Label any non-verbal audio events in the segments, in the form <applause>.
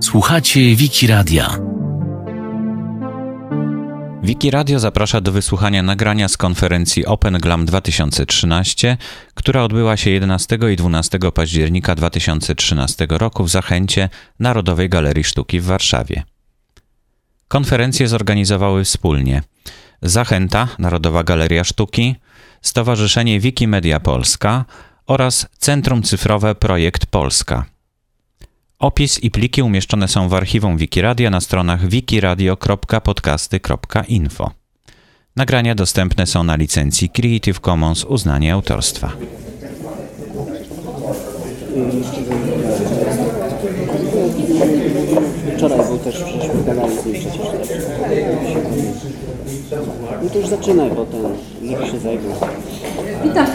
Słuchacie Wiki Radia. Wiki Radio zaprasza do wysłuchania nagrania z konferencji Open Glam 2013, która odbyła się 11 i 12 października 2013 roku w Zachęcie Narodowej Galerii Sztuki w Warszawie. Konferencje zorganizowały wspólnie Zachęta Narodowa Galeria Sztuki, Stowarzyszenie Wikimedia Polska oraz Centrum Cyfrowe Projekt Polska. Opis i pliki umieszczone są w archiwum Wikiradia na stronach wikiradio.podcasty.info. Nagrania dostępne są na licencji Creative Commons uznanie autorstwa. Wczoraj był też przecież gadali z nim przecież też. No to już zaczynaj, bo ten niech się zajmie. Witam.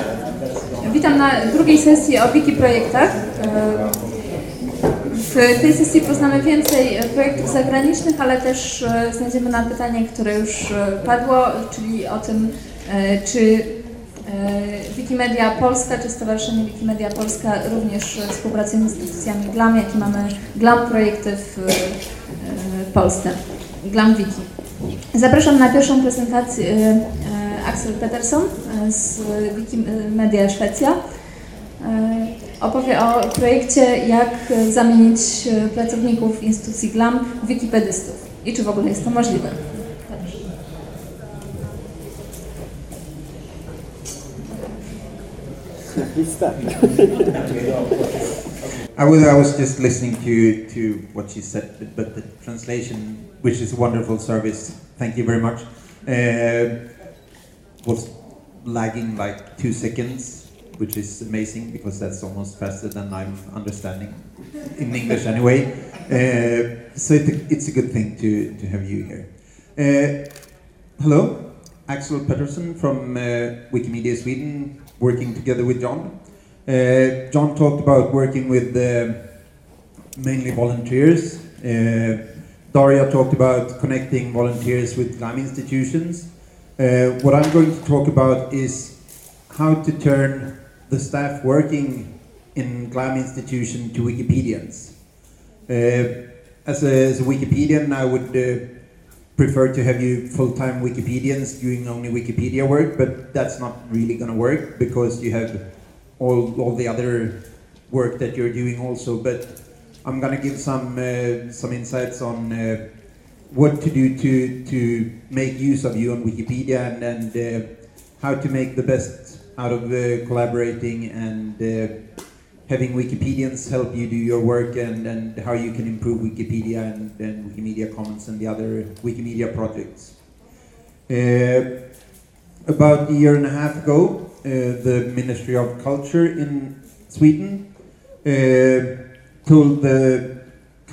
Witam na drugiej sesji o wiki projektach. W tej sesji poznamy więcej projektów zagranicznych, ale też e, znajdziemy na pytanie, które już e, padło, czyli o tym, e, czy Wikimedia Polska, czy Stowarzyszenie Wikimedia Polska również współpracuje z instytucjami GLAM, jakie mamy GLAM projekty w Polsce, GLAM Wiki. Zapraszam na pierwszą prezentację Axel Peterson z Wikimedia Szwecja opowie o projekcie, jak zamienić pracowników instytucji GLAM w wikipedystów i czy w ogóle jest to możliwe. I was, I was just listening to, to what she said, but the translation, which is a wonderful service, thank you very much, uh, was lagging like two seconds which is amazing because that's almost faster than I'm understanding in English anyway. Uh, so it, it's a good thing to, to have you here. Uh, hello, Axel Pettersson from uh, Wikimedia Sweden, working together with John. Uh, John talked about working with uh, mainly volunteers. Uh, Daria talked about connecting volunteers with Lime institutions. What I'm going to talk about is how to turn the staff working in GLAM institution to Wikipedians. Uh, as, a, as a Wikipedian, I would uh, prefer to have you full-time Wikipedians doing only Wikipedia work, but that's not really going to work because you have all, all the other work that you're doing also. But I'm going to give some uh, some insights on uh, what to do to to make use of you on Wikipedia and, and uh, how to make the best out of uh, collaborating and uh, having Wikipedians help you do your work and, and how you can improve Wikipedia and, and Wikimedia Commons and the other Wikimedia projects. Uh, about a year and a half ago, uh, the Ministry of Culture in Sweden uh, told the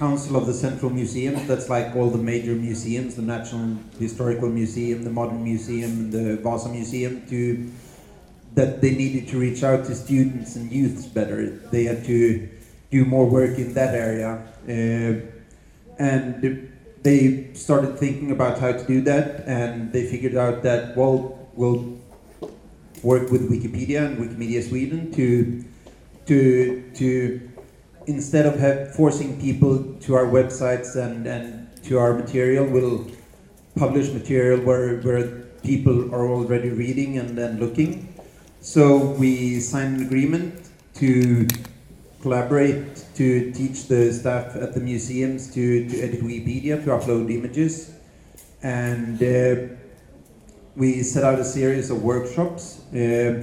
Council of the Central Museums, that's like all the major museums, the National Historical Museum, the Modern Museum, the Vasa Museum, to that they needed to reach out to students and youths better. They had to do more work in that area. Uh, and they started thinking about how to do that, and they figured out that, well, we'll work with Wikipedia and Wikimedia Sweden to, to, to instead of have, forcing people to our websites and, and to our material, we'll publish material where, where people are already reading and then looking so we signed an agreement to collaborate to teach the staff at the museums to, to edit Wikipedia, to upload images. And uh, we set out a series of workshops. Uh,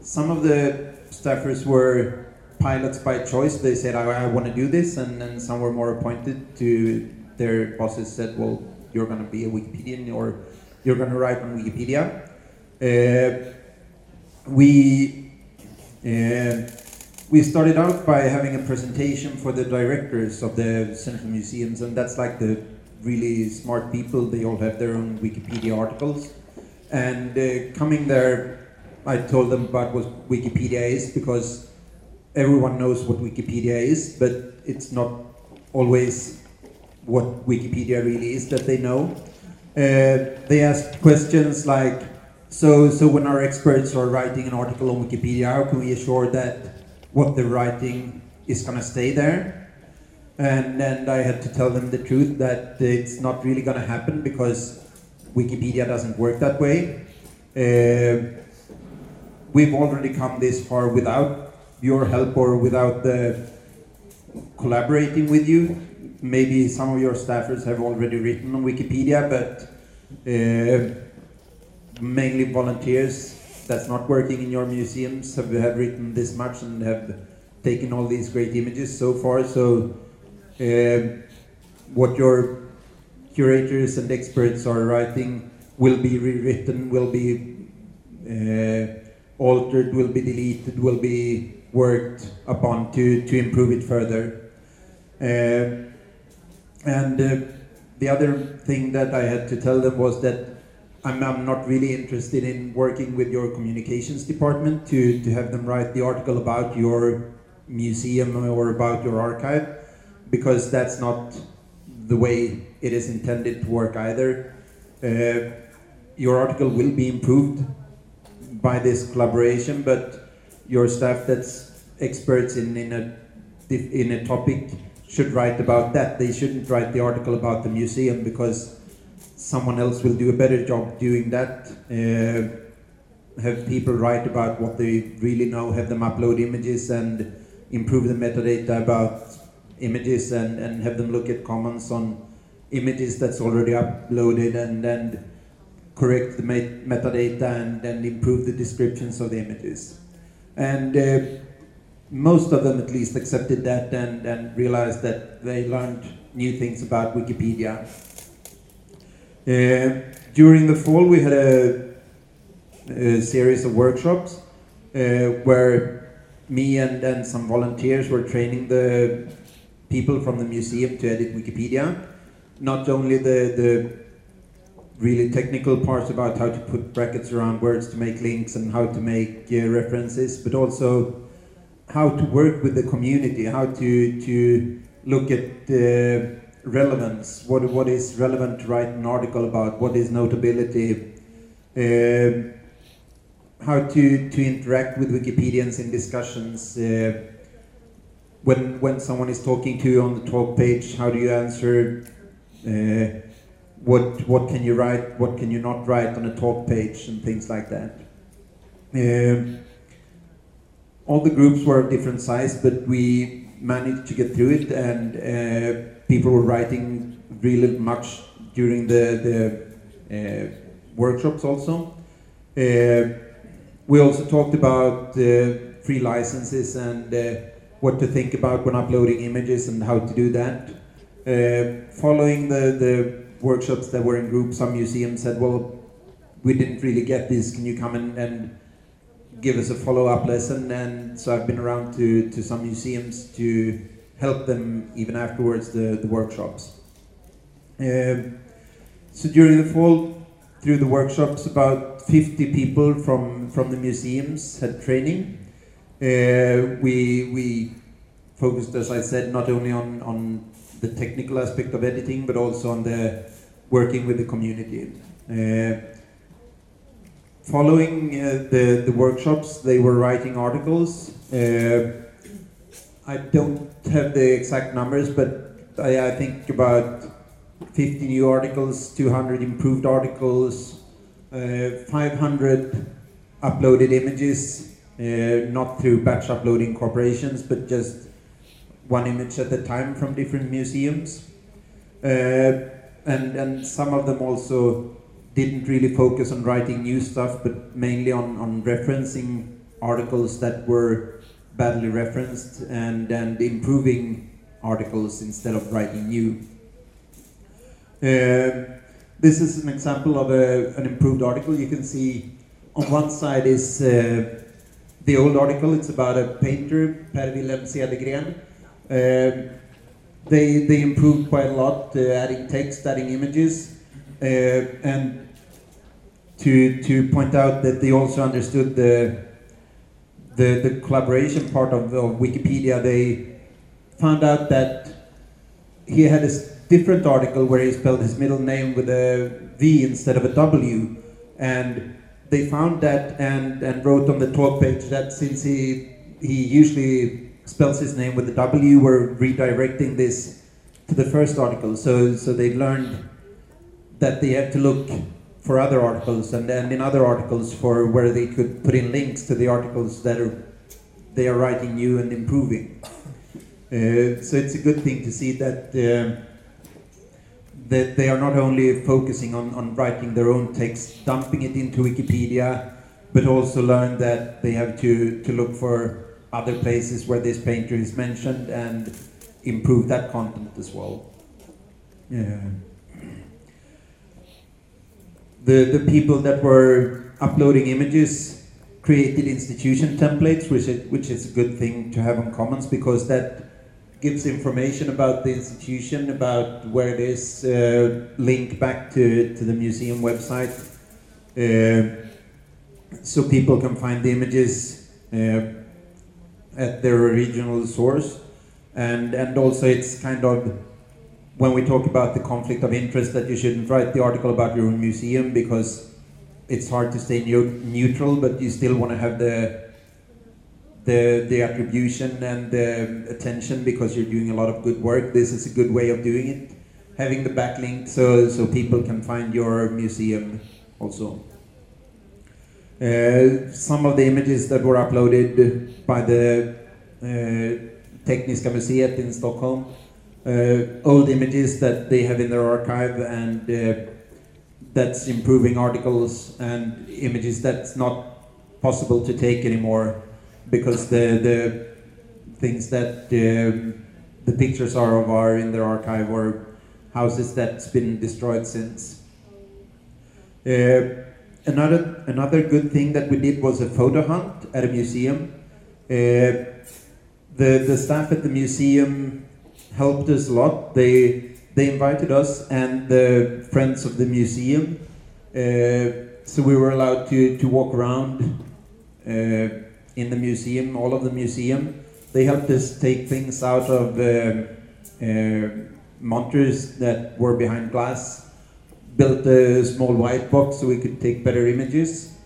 some of the staffers were pilots by choice. They said, I, I want to do this. And then some were more appointed to their bosses said, well, you're going to be a Wikipedian or you're going to write on Wikipedia. Uh, we uh, we started out by having a presentation for the directors of the central museums, and that's like the really smart people. They all have their own Wikipedia articles, and uh, coming there, I told them about what Wikipedia is because everyone knows what Wikipedia is, but it's not always what Wikipedia really is that they know. Uh, they asked questions like so, so when our experts are writing an article on Wikipedia, how can we assure that what they're writing is going to stay there. And, and I had to tell them the truth that it's not really going to happen because Wikipedia doesn't work that way. Uh, we've already come this far without your help or without the collaborating with you. Maybe some of your staffers have already written on Wikipedia, but uh, mainly volunteers that's not working in your museums have, have written this much and have taken all these great images so far. So, uh, what your curators and experts are writing will be rewritten, will be uh, altered, will be deleted, will be worked upon to, to improve it further. Uh, and uh, the other thing that I had to tell them was that I'm, I'm not really interested in working with your communications department to, to have them write the article about your museum or about your archive because that's not the way it is intended to work either. Uh, your article will be improved by this collaboration, but your staff that's experts in, in a in a topic should write about that. They shouldn't write the article about the museum because someone else will do a better job doing that. Uh, have people write about what they really know, have them upload images and improve the metadata about images and, and have them look at comments on images that's already uploaded and then correct the metadata and, and improve the descriptions of the images. And uh, most of them at least accepted that and, and realized that they learned new things about Wikipedia. Uh, during the fall, we had a, a series of workshops uh, where me and, and some volunteers were training the people from the museum to edit Wikipedia. Not only the, the really technical parts about how to put brackets around words to make links and how to make uh, references, but also how to work with the community, how to, to look at the relevance, what, what is relevant to write an article about, what is notability, uh, how to, to interact with Wikipedians in discussions. Uh, when, when someone is talking to you on the talk page, how do you answer? Uh, what, what can you write, what can you not write on a talk page, and things like that. Uh, all the groups were of different size, but we managed to get through it, and uh, people were writing really much during the, the uh, workshops also. Uh, we also talked about free licenses and uh, what to think about when uploading images and how to do that. Uh, following the, the workshops that were in groups, some museums said, well, we didn't really get this, can you come and, and give us a follow-up lesson? And so I've been around to, to some museums to help them even afterwards the, the workshops. Um, so during the fall, through the workshops, about 50 people from, from the museums had training. Uh, we, we focused, as I said, not only on, on the technical aspect of editing, but also on the working with the community. Uh, following uh, the, the workshops, they were writing articles. Uh, I don't have the exact numbers, but I, I think about 50 new articles, 200 improved articles, uh, 500 uploaded images, uh, not through batch uploading corporations, but just one image at a time from different museums. Uh, and, and some of them also didn't really focus on writing new stuff, but mainly on, on referencing articles that were badly referenced and, and improving articles instead of writing new. Uh, this is an example of a, an improved article. You can see on one side is uh, the old article. It's about a painter, Per Wilhelm Cedergren. Uh, they, they improved quite a lot, uh, adding text, adding images, uh, and to, to point out that they also understood the the, the collaboration part of, of Wikipedia, they found out that he had a different article where he spelled his middle name with a V instead of a W. And they found that and, and wrote on the talk page that since he, he usually spells his name with a W we're redirecting this to the first article. So, so they learned that they had to look for other articles and, and in other articles for where they could put in links to the articles that are, they are writing new and improving. Uh, so it's a good thing to see that uh, that they are not only focusing on, on writing their own text, dumping it into Wikipedia, but also learn that they have to, to look for other places where this painter is mentioned and improve that content as well. Yeah. The, the people that were uploading images created institution templates, which is, which is a good thing to have in Commons because that gives information about the institution, about where it is, uh, link back to, to the museum website, uh, so people can find the images uh, at their original source. And, and also it's kind of, when we talk about the conflict of interest, that you shouldn't write the article about your own museum because it's hard to stay neutral, but you still want to have the the, the attribution and the attention because you're doing a lot of good work. This is a good way of doing it. Having the backlink so, so people can find your museum also. Uh, some of the images that were uploaded by the uh, Tekniska Museet in Stockholm, old images that they have in their archive and uh, that's improving articles and images that's not possible to take anymore because the the things that um, the pictures are of are in their archive or houses that's been destroyed since. Uh, another another good thing that we did was a photo hunt at a museum. Uh, the the staff at the museum helped us a lot. They they invited us and the friends of the museum, uh, so we were allowed to to walk around. Uh, in the museum, all of the museum. They helped us take things out of uh, monitors that were behind glass, built a small white box so we could take better images.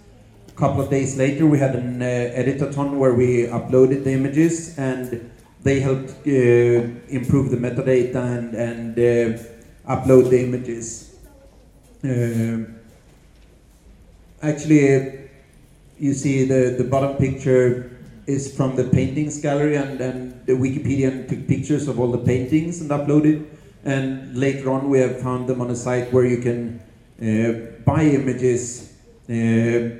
A couple of days later, we had an uh, editathon where we uploaded the images and they helped uh, improve the metadata and, and uh, upload the images. Uh, actually, you see the, the bottom picture is from the paintings gallery and, and the Wikipedia took pictures of all the paintings and uploaded. And later on we have found them on a site where you can uh, buy images uh,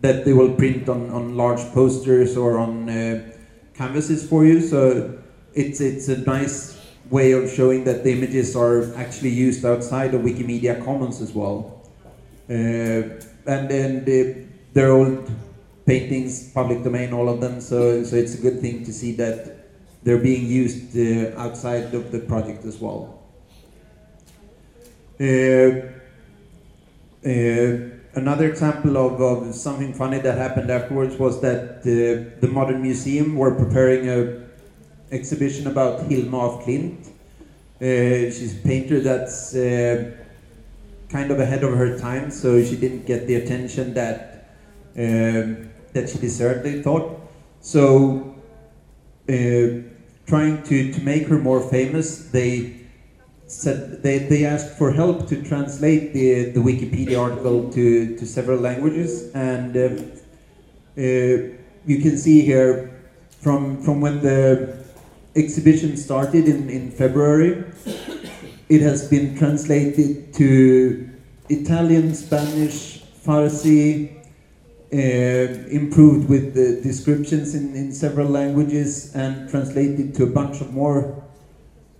that they will print on, on large posters or on uh, canvases for you. So it's, it's a nice way of showing that the images are actually used outside of Wikimedia Commons as well. Uh, and then the they're old paintings, public domain, all of them. So, so it's a good thing to see that they're being used uh, outside of the project as well. Uh, uh, another example of, of, something funny that happened afterwards was that uh, the Modern Museum were preparing a exhibition about Hilma af Klint. Uh, she's a painter that's uh, kind of ahead of her time, so she didn't get the attention that um, that she deserved, they thought. So, uh, trying to, to make her more famous, they said they, they asked for help to translate the, the Wikipedia article to, to several languages. And uh, uh, you can see here from, from when the exhibition started in, in February, it has been translated to Italian, Spanish, Farsi, uh, improved with the descriptions in, in several languages and translated to a bunch of more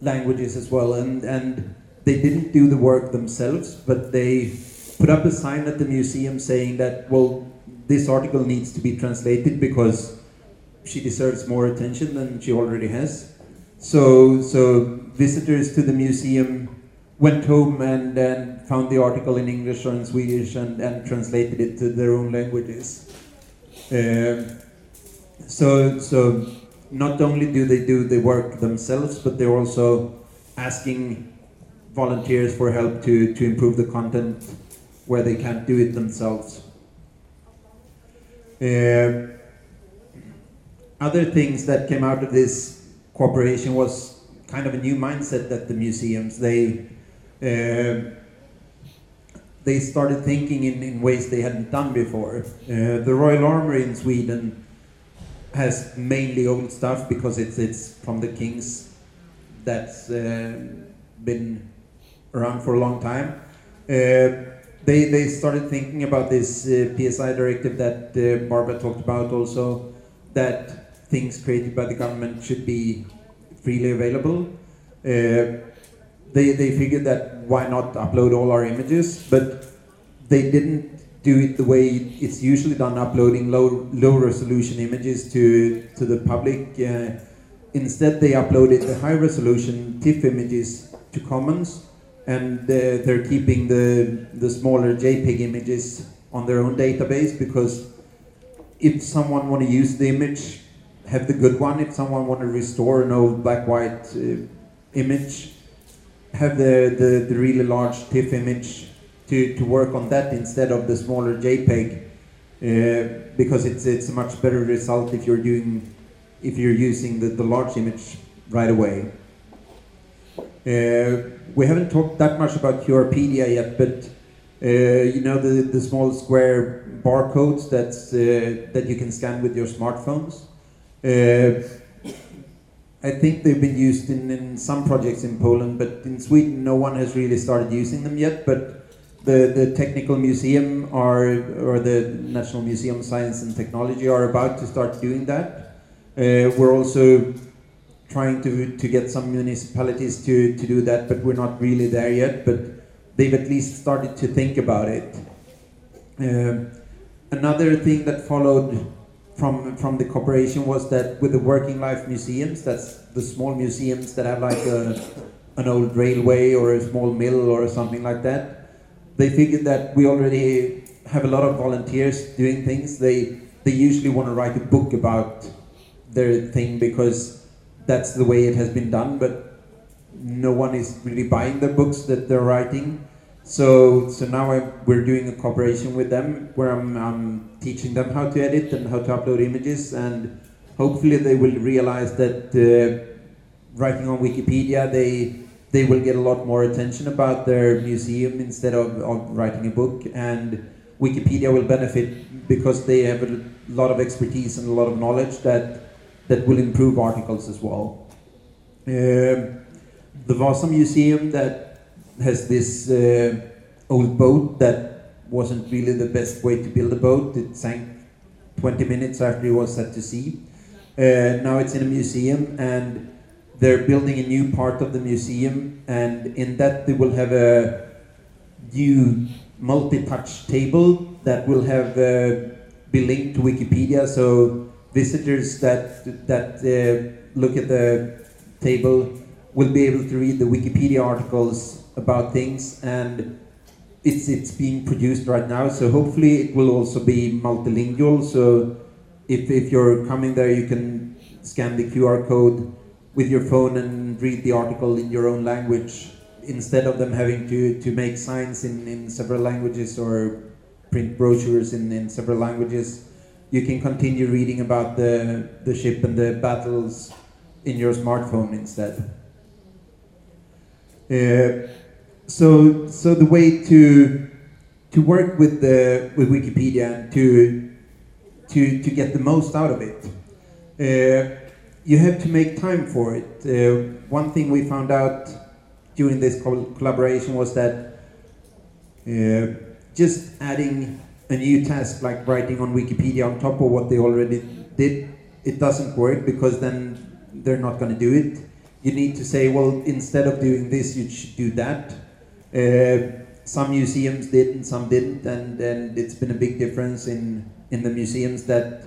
languages as well. And, and they didn't do the work themselves, but they put up a sign at the museum saying that, well, this article needs to be translated because she deserves more attention than she already has. So, so visitors to the museum went home and, and found the article in English or in Swedish and, and translated it to their own languages. Um, so, so not only do they do the work themselves, but they're also asking volunteers for help to, to improve the content where they can't do it themselves. Uh, other things that came out of this cooperation was kind of a new mindset that the museums they uh, they started thinking in, in ways they hadn't done before. Uh, the Royal Armoury in Sweden has mainly old stuff because it's it's from the kings that's uh, been around for a long time. Uh, they they started thinking about this uh, PSI directive that uh, Barbara talked about also that things created by the government should be freely available. Uh, they, they figured that why not upload all our images, but they didn't do it the way it's usually done, uploading low, low resolution images to, to the public. Uh, instead, they uploaded the high resolution TIFF images to Commons, and uh, they're keeping the, the smaller JPEG images on their own database because if someone want to use the image, have the good one. If someone want to restore an old black white uh, image, have the, the, the really large TIFF image to, to work on that instead of the smaller JPEG, uh, because it's it's a much better result if you're doing if you're using the, the large image right away. Uh, we haven't talked that much about QRpedia yet, but uh, you know the, the small square barcodes that's uh, that you can scan with your smartphones. Uh, I think they've been used in, in some projects in Poland, but in Sweden no one has really started using them yet. But the, the Technical Museum are, or the National Museum of Science and Technology are about to start doing that. Uh, we're also trying to, to get some municipalities to, to do that, but we're not really there yet. But they've at least started to think about it. Uh, another thing that followed from from the cooperation was that with the working life museums, that's the small museums that have like a, an old railway or a small mill or something like that. They figured that we already have a lot of volunteers doing things. They they usually want to write a book about their thing because that's the way it has been done, but no one is really buying the books that they're writing. So, so now I, we're doing a cooperation with them where I'm, I'm teaching them how to edit and how to upload images, and hopefully they will realize that uh, writing on Wikipedia, they they will get a lot more attention about their museum instead of, of writing a book, and Wikipedia will benefit because they have a lot of expertise and a lot of knowledge that that will improve articles as well. Uh, the Vasa Museum that has this uh, old boat that wasn't really the best way to build a boat. It sank 20 minutes after it was set to sea. Uh, now it's in a museum and they're building a new part of the museum and in that they will have a new multi-touch table that will have uh, be linked to Wikipedia. So visitors that that uh, look at the table will be able to read the Wikipedia articles about things and it's it's being produced right now. So hopefully it will also be multilingual. So if, if you're coming there you can scan the QR code with your phone and read the article in your own language instead of them having to, to make signs in, in several languages or print brochures in, in several languages you can continue reading about the, the ship and the battles in your smartphone instead. Uh, so so the way to to work with the with Wikipedia and to to to get the most out of it, uh, you have to make time for it. Uh, one thing we found out during this col collaboration was that uh, just adding a new task like writing on Wikipedia on top of what they already did, it doesn't work because then they're not going to do it. You need to say, well, instead of doing this, you should do that uh, some museums did and some didn't, and, and it's been a big difference in, in the museums that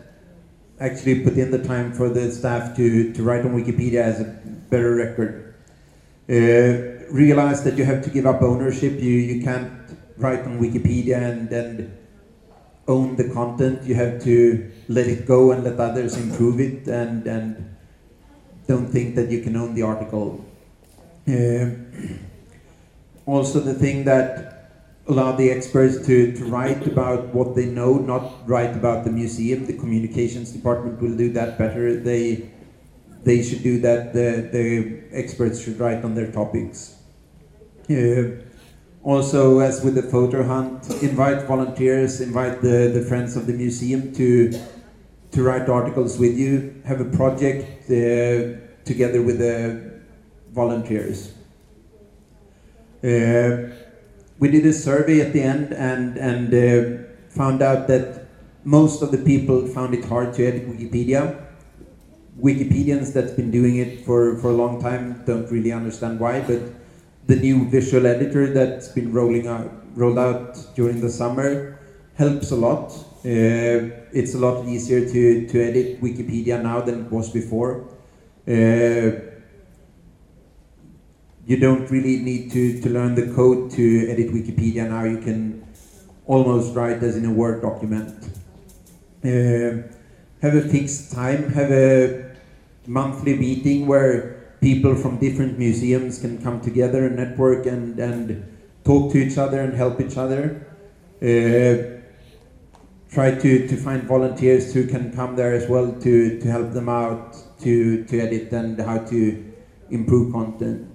actually put in the time for the staff to, to write on Wikipedia as a better record. Uh, realize that you have to give up ownership. You, you can't write on Wikipedia and then own the content. You have to let it go and let others improve it and, and don't think that you can own the article. Uh, <clears throat> also the thing that allow the experts to, to write about what they know, not write about the museum. The communications department will do that better. They they should do that. The, the experts should write on their topics. Uh, also, as with the photo hunt, invite volunteers, invite the, the friends of the museum to to write articles with you. Have a project uh, together with the volunteers. Uh, we did a survey at the end and and uh, found out that most of the people found it hard to edit Wikipedia. Wikipedians that's been doing it for, for a long time don't really understand why, but the new visual editor that's been rolling out rolled out during the summer helps a lot. Uh, it's a lot easier to, to edit Wikipedia now than it was before. Uh, you don't really need to, to learn the code to edit Wikipedia now. You can almost write as in a Word document. Uh, have a fixed time, have a monthly meeting where people from different museums can come together and network and, and talk to each other and help each other. Uh, try to, to find volunteers who can come there as well to, to help them out to, to edit and how to improve content.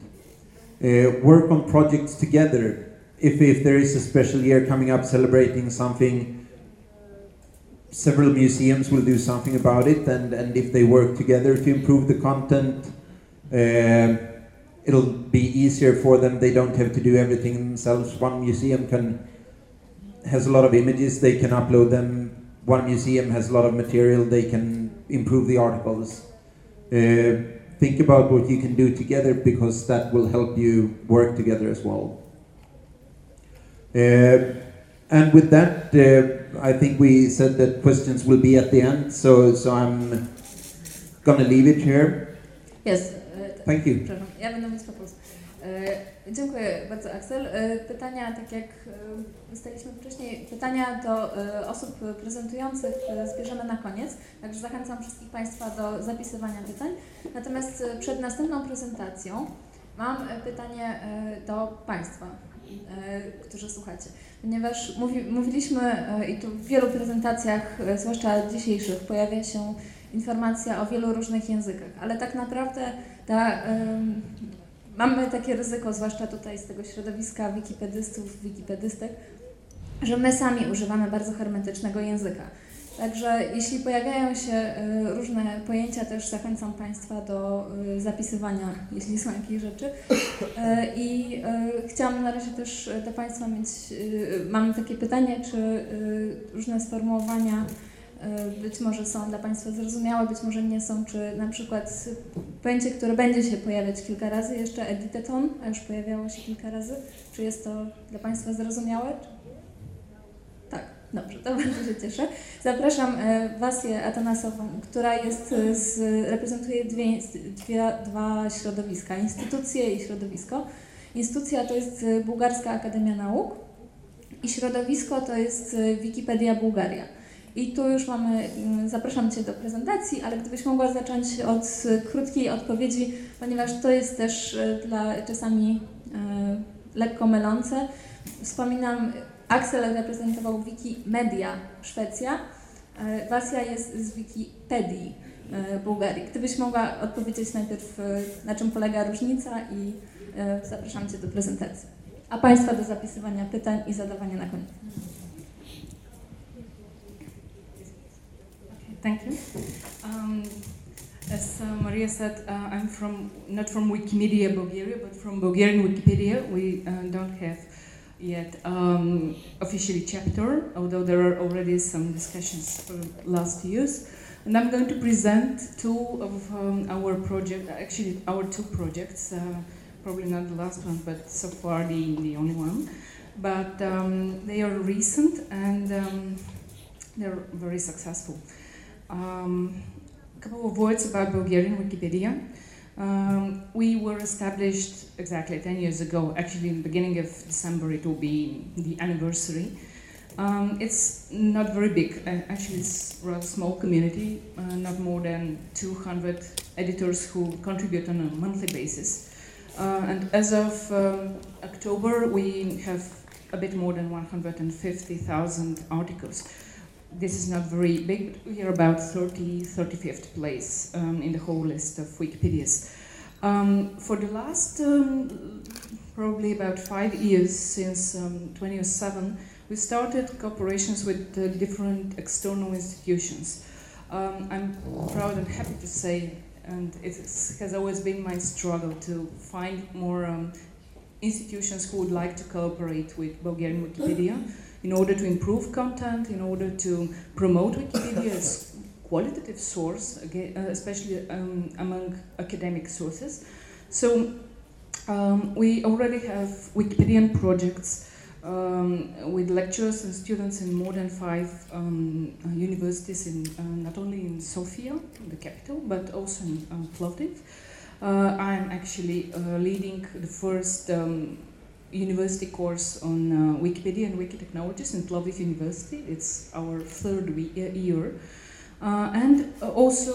Uh, work on projects together. If, if there is a special year coming up celebrating something, several museums will do something about it, and, and if they work together to improve the content, uh, it'll be easier for them. They don't have to do everything themselves. One museum can has a lot of images, they can upload them. One museum has a lot of material, they can improve the articles. Uh, think about what you can do together because that will help you work together as well. Uh, and with that, uh, I think we said that questions will be at the end, so, so I'm gonna leave it here. Yes. Thank you. Dziękuję bardzo, Axel. E, Pytania, tak jak e, ustaliliśmy wcześniej, pytania do e, osób prezentujących zbierzemy na koniec, także zachęcam wszystkich Państwa do zapisywania pytań. Natomiast przed następną prezentacją mam pytanie do Państwa, którzy słuchacie. Ponieważ mówi, mówiliśmy i tu w wielu prezentacjach, zwłaszcza dzisiejszych, pojawia się informacja o wielu różnych językach, ale tak naprawdę ta, mamy takie ryzyko, zwłaszcza tutaj z tego środowiska wikipedystów, wikipedystek, że my sami używamy bardzo hermetycznego języka. Także jeśli pojawiają się e, różne pojęcia, też zachęcam Państwa do e, zapisywania, jeśli są jakieś rzeczy. E, I chciałam na razie też do Państwa mieć, mam takie pytanie, czy różne sformułowania być może są dla Państwa zrozumiałe, być może nie są, czy na przykład pojęcie, które będzie się pojawiać kilka razy, jeszcze editeton, a już pojawiało się kilka razy, czy jest to dla Państwa zrozumiałe? Tak, dobrze, to <laughs> bardzo się cieszę. Zapraszam e, Wasię Atanasową, która jest e, z, reprezentuje dwie, dwie, dwa środowiska, instytucje i środowisko. Instytucja to jest Bułgarska Akademia Nauk i środowisko to jest Wikipedia Bułgaria. I tu już mamy, mm, zapraszam Cię do prezentacji, ale gdybyś mogła zacząć od krótkiej odpowiedzi, ponieważ to jest też e, dla czasami e, lekko mylące. Wspominam, Axel reprezentował Wikimedia Szwecja, e, Wasia jest z Wikipedii e, Bułgarii. Gdybyś mogła odpowiedzieć najpierw, na czym polega różnica i zapraszam Cię do prezentacji. A Państwa do zapisywania pytań i zadawania na koniec. Thank you. Um, as uh, Maria said, uh, I'm from not from Wikimedia Bulgaria, but from Bulgarian Wikipedia. We uh, don't have yet um, officially chapter, although there are already some discussions for last years. And I'm going to present two of um, our project, actually our two projects. Uh, probably not the last one, but so far the, the only one. But um, they are recent and um, they're very successful. Um, a couple of words about Bulgarian Wikipedia. Um, we were established exactly 10 years ago. Actually, in the beginning of December, it will be the anniversary. Um, it's not very big. Uh, actually, it's a rather small community, uh, not more than 200 editors who contribute on a monthly basis. Uh, and as of um, October, we have a bit more than 150,000 articles. This is not very big, but we are about 30, 35th place um, in the whole list of Wikipedias. Um, for the last um, probably about five years, since um, 2007, we started cooperations with uh, different external institutions. Um, I'm proud and happy to say, and it has always been my struggle to find more institutions who would like to cooperate with Bulgarian Wikipedia in order to improve content, in order to promote Wikipedia as qualitative source, uh, especially um, among academic sources. So um, we already have Wikipedian projects um, with lecturers and students in more than five um, uh, universities, in, uh, not only in Sofia, the capital, but also in uh, Plovdiv. Uh, I'm actually uh, leading the first um, university course on uh, Wikipedia and Wiki technologies in Plovdiv University. It's our third year. and also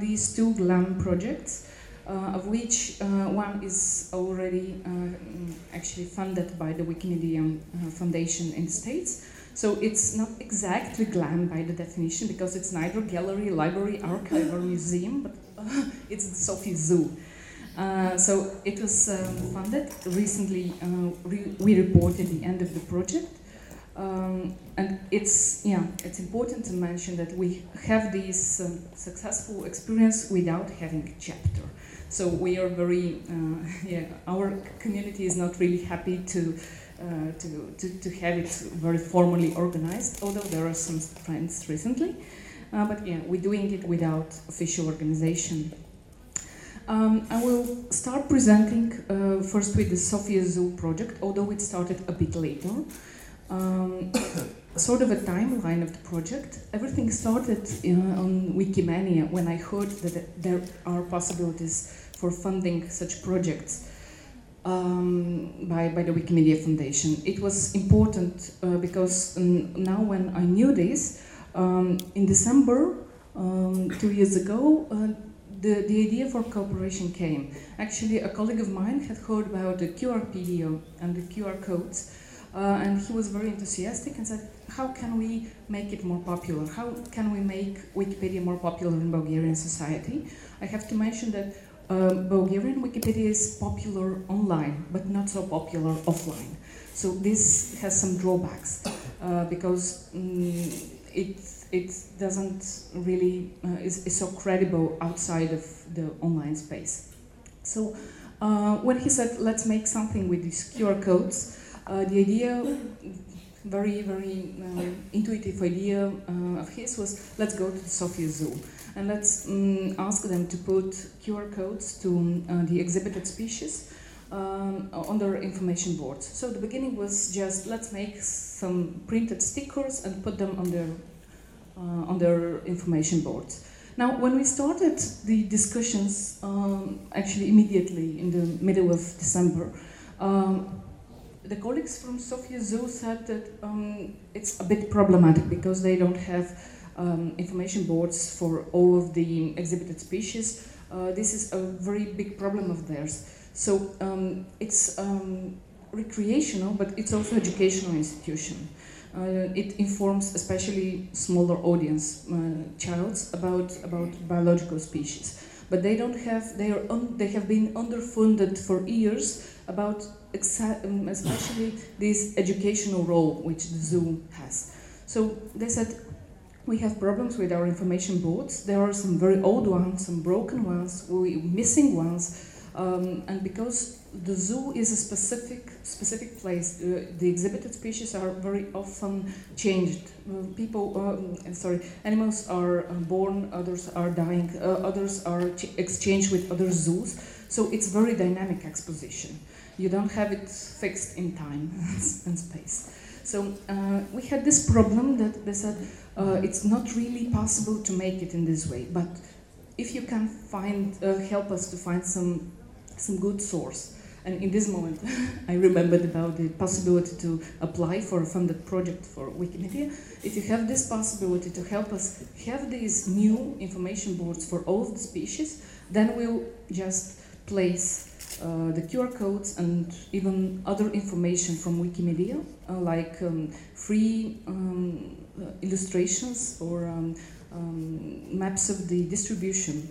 these two GLAM projects. Uh, of which uh, one is already uh, actually funded by the Wikimedia Foundation in the States. So it's not exactly GLAM by the definition because it's neither gallery, library, archive, or museum, but <laughs> it's the Sophie Zoo. Uh, so it was um, funded recently. Uh, re we reported the end of the project, um, and it's yeah, it's important to mention that we have this um, successful experience without having a chapter. So we are very, uh, <laughs> yeah, our community is not really happy to, uh, to, to, to, have it very formally organized, although there are some trends recently. Uh, but yeah, we're doing it without official organization. Um, I will start presenting uh, first with the Sofia Zoo project, although it started a bit later. Um, <coughs> sort of a timeline of the project. Everything started uh, on Wikimania when I heard that there are possibilities for funding such projects um, by, by the Wikimedia Foundation. It was important uh, because now when I knew this, um, in December, um, two years ago, uh, the, the idea for cooperation came. Actually, a colleague of mine had heard about the QRpedia and the QR codes, uh, and he was very enthusiastic and said, how can we make it more popular? How can we make Wikipedia more popular in Bulgarian society? I have to mention that um, Bulgarian Wikipedia is popular online, but not so popular offline. So this has some drawbacks uh, because um, it it doesn't really uh, is, is so credible outside of the online space. So uh, when he said let's make something with these QR codes, uh, the idea very, very uh, intuitive idea uh, of his was let's go to the Sofia Zoo and let's um, ask them to put QR codes to um, uh, the exhibited species um, on their information boards. So the beginning was just let's make some printed stickers and put them on their uh, on their information boards. Now, when we started the discussions, um, actually immediately in the middle of December, um, the colleagues from Sofia Zoo said that um, it's a bit problematic because they don't have um, information boards for all of the exhibited species. Uh, this is a very big problem of theirs. So um, it's um, recreational, but it's also educational institution. Uh, it informs especially smaller audience, uh, childs, about, about biological species. But they don't have, they, are un, they have been underfunded for years about um, especially this educational role which the zoo has. So they said, we have problems with our information boards. There are some very old ones, some broken ones, we missing ones, um, and because the zoo is a specific specific place, uh, the exhibited species are very often changed. Uh, people, um, sorry, animals are uh, born, others are dying, uh, others are exchanged with other zoos. So it's very dynamic exposition. You don't have it fixed in time <laughs> and space. So uh, we had this problem that they said it's not really possible to make it in this way, but if you can find, help us to find some, some good source. And in this moment, <laughs> I remembered about the possibility to apply for a funded project for Wikimedia. If you have this possibility to help us have these new information boards for all of the species, then we'll just place uh, the QR codes and even other information from Wikimedia, uh, like um, free um, uh, illustrations or um, um, maps of the distribution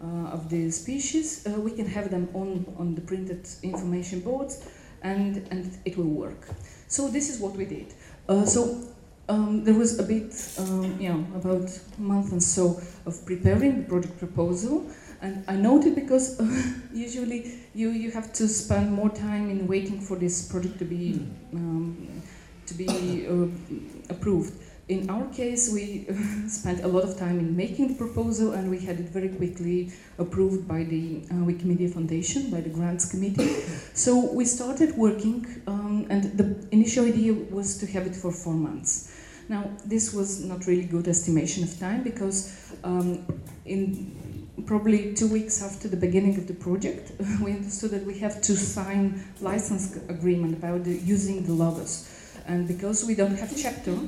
of the species. Uh, we can have them on, on the printed information boards and, and it will work. So this is what we did. Uh, so um, there was a bit, um, you know, about a month and so of preparing the project proposal. And I noted because uh, <laughs> usually you, you have to spend more time in waiting for this project to be, um, to be uh, approved. In our case, we <laughs> spent a lot of time in making the proposal and we had it very quickly approved by the uh, Wikimedia Foundation, by the grants committee. <coughs> So we started working um, and the initial idea was to have it for four months. Now, this was not really good estimation of time because um, in probably two weeks after the beginning of the project, <laughs> we understood that we have to sign license agreement about the, using the logos. And because we don't have chapter,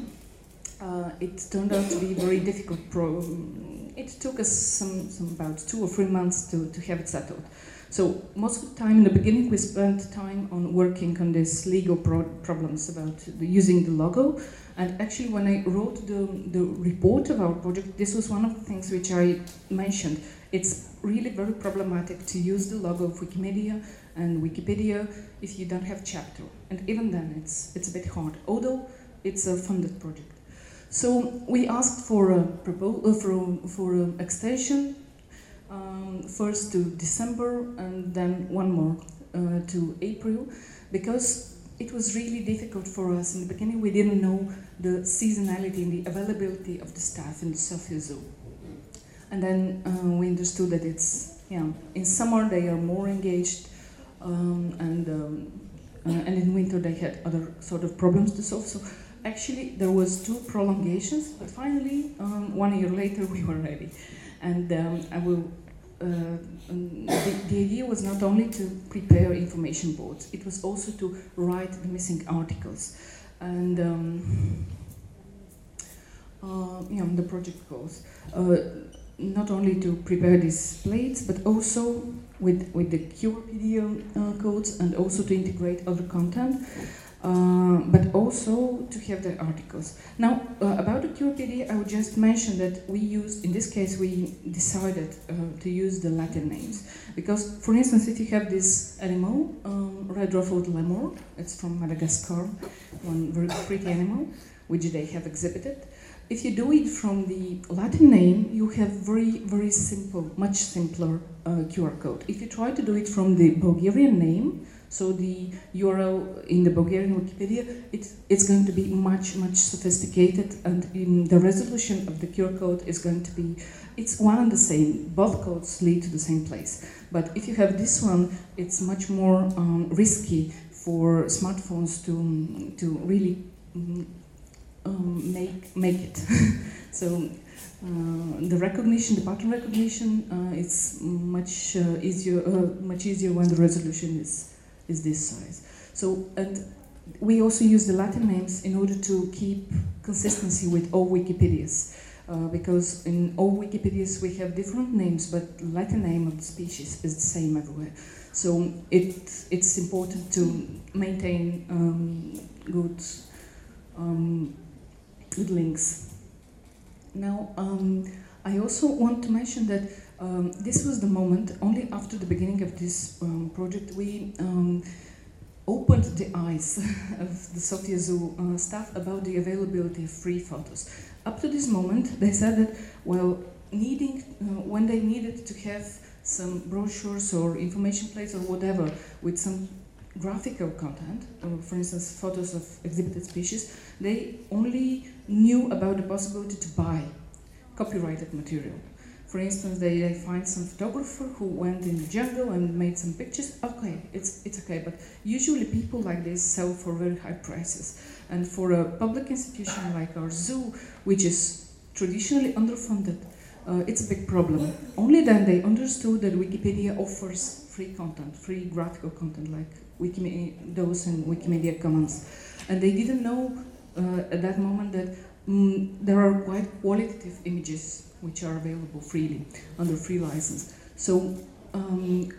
uh, it turned out to be very difficult. Pro- it took us some, some about two or three months to, to have it settled. So most of the time in the beginning we spent time on working on these legal pro- problems about the, using the logo. And actually when I wrote the, the report of our project, this was one of the things which I mentioned. It's really very problematic to use the logo of Wikimedia and Wikipedia if you don't have chapter. And even then it's, it's a bit hard, although it's a funded project. So we asked for a propo- uh, for, for an extension um, first to December and then one more uh, to April because it was really difficult for us. In the beginning, we didn't know the seasonality and the availability of the staff in the Sofia Zoo. And then uh, we understood that it's, yeah, in summer they are more engaged um, and, um, uh, and in winter they had other sort of problems to solve. So actually there was two prolongations, but finally, um, one year later, <laughs> we were ready. And um, I will uh, um, the, the, idea was not only to prepare information boards, it was also to write the missing articles. And um, uh, you know, the project goes uh, not only to prepare these plates, but also with, with the QRPD uh, codes and also to integrate other content. Uh, but also to have the articles. Now, uh, about the QRPD, I would just mention that we used, in this case, we decided uh, to use the Latin names. Because, for instance, if you have this animal, um, red ruffled lemur, it's from Madagascar, one very pretty animal, which they have exhibited. If you do it from the Latin name, you have very, very simple, much simpler uh, QR code. If you try to do it from the Bulgarian name, so the URL in the Bulgarian Wikipedia, it's, it's going to be much, much sophisticated and the resolution of the QR code is going to be, it's one and the same. Both codes lead to the same place. But if you have this one, it's much more um, risky for smartphones to, to really um, make, make it. <laughs> so uh, the recognition, the pattern recognition, uh, it's much uh, easier, uh, much easier when the resolution is is this size. So, and we also use the Latin names in order to keep consistency with all Wikipedias. Uh, because in all Wikipedias we have different names, but Latin name of the species is the same everywhere. So it, it's important to maintain um, good, um, good links. Now, um, I also want to mention that um, this was the moment, only after the beginning of this um, project, we um, opened the eyes <laughs> of the Sofia Zoo uh, staff about the availability of free photos. Up to this moment, <laughs> they said that, well, needing, uh, when they needed to have some brochures or information plates or whatever with some graphical content, or for instance, photos of exhibited species, they only knew about the possibility to buy copyrighted material. For instance, they, they find some photographer who went in the jungle and made some pictures. Okay, it's, it's okay, but usually people like this sell for very high prices. And for a public institution like our zoo, which is traditionally underfunded, uh, it's a big problem. Only then they understood that Wikipedia offers free content, free graphical content like Wikimedia, those in Wikimedia Commons. And they didn't know uh, at that moment that mm, there are quite qualitative images which are available freely under free license. So um,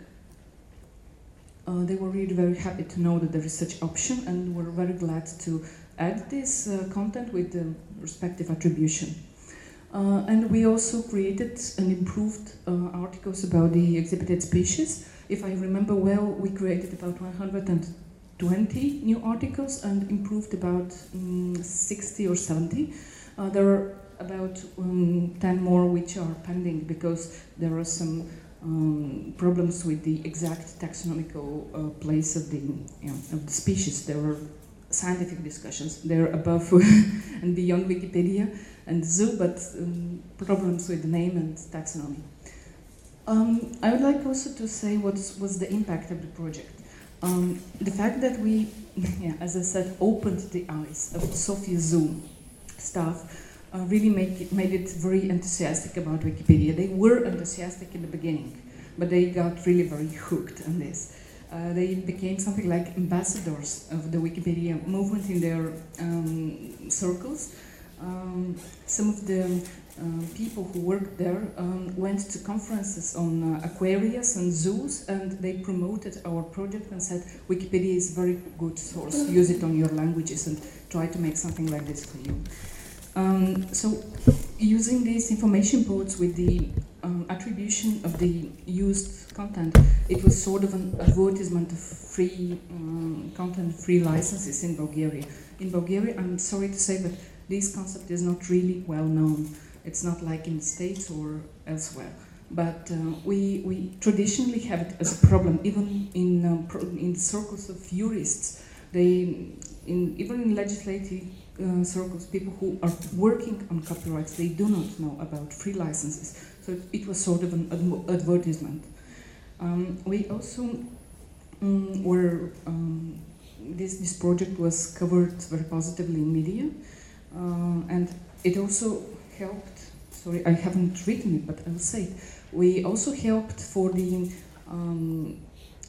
uh, they were really very happy to know that there is such option and were very glad to add this uh, content with the respective attribution. Uh, and we also created and improved uh, articles about the exhibited species. If I remember well, we created about 120 new articles and improved about um, 60 or 70. Uh, there are about um, 10 more which are pending because there are some um, problems with the exact taxonomical uh, place of the, you know, of the species. There are scientific discussions. They're above <laughs> and beyond Wikipedia and zoo, but um, problems with the name and taxonomy. Um, I would like also to say what was the impact of the project. Um, the fact that we, <laughs> yeah, as I said, opened the eyes of the Sofia Zoo staff uh, really made it, made it very enthusiastic about Wikipedia. They were enthusiastic in the beginning, but they got really very hooked on this. Uh, they became something like ambassadors of the Wikipedia movement in their um, circles. Um, some of the uh, people who worked there um, went to conferences on uh, aquariums and zoos, and they promoted our project and said Wikipedia is a very good source. Use it on your languages and try to make something like this for you. Um, so, using these information boards with the um, attribution of the used content, it was sort of an advertisement of free um, content, free licenses in Bulgaria. In Bulgaria, I'm sorry to say, but this concept is not really well known. It's not like in the States or elsewhere. But uh, we, we traditionally have it as a problem, even in, pro- in circles of jurists. They, in, even in legislative uh, circles, people who are working on copyrights, they do not know about free licenses. So it was sort of an adv- advertisement. Um, we also um, were, um, this, this project was covered very positively in media, uh, and it also helped, sorry, I haven't written it, but I'll say it. We also helped for the um,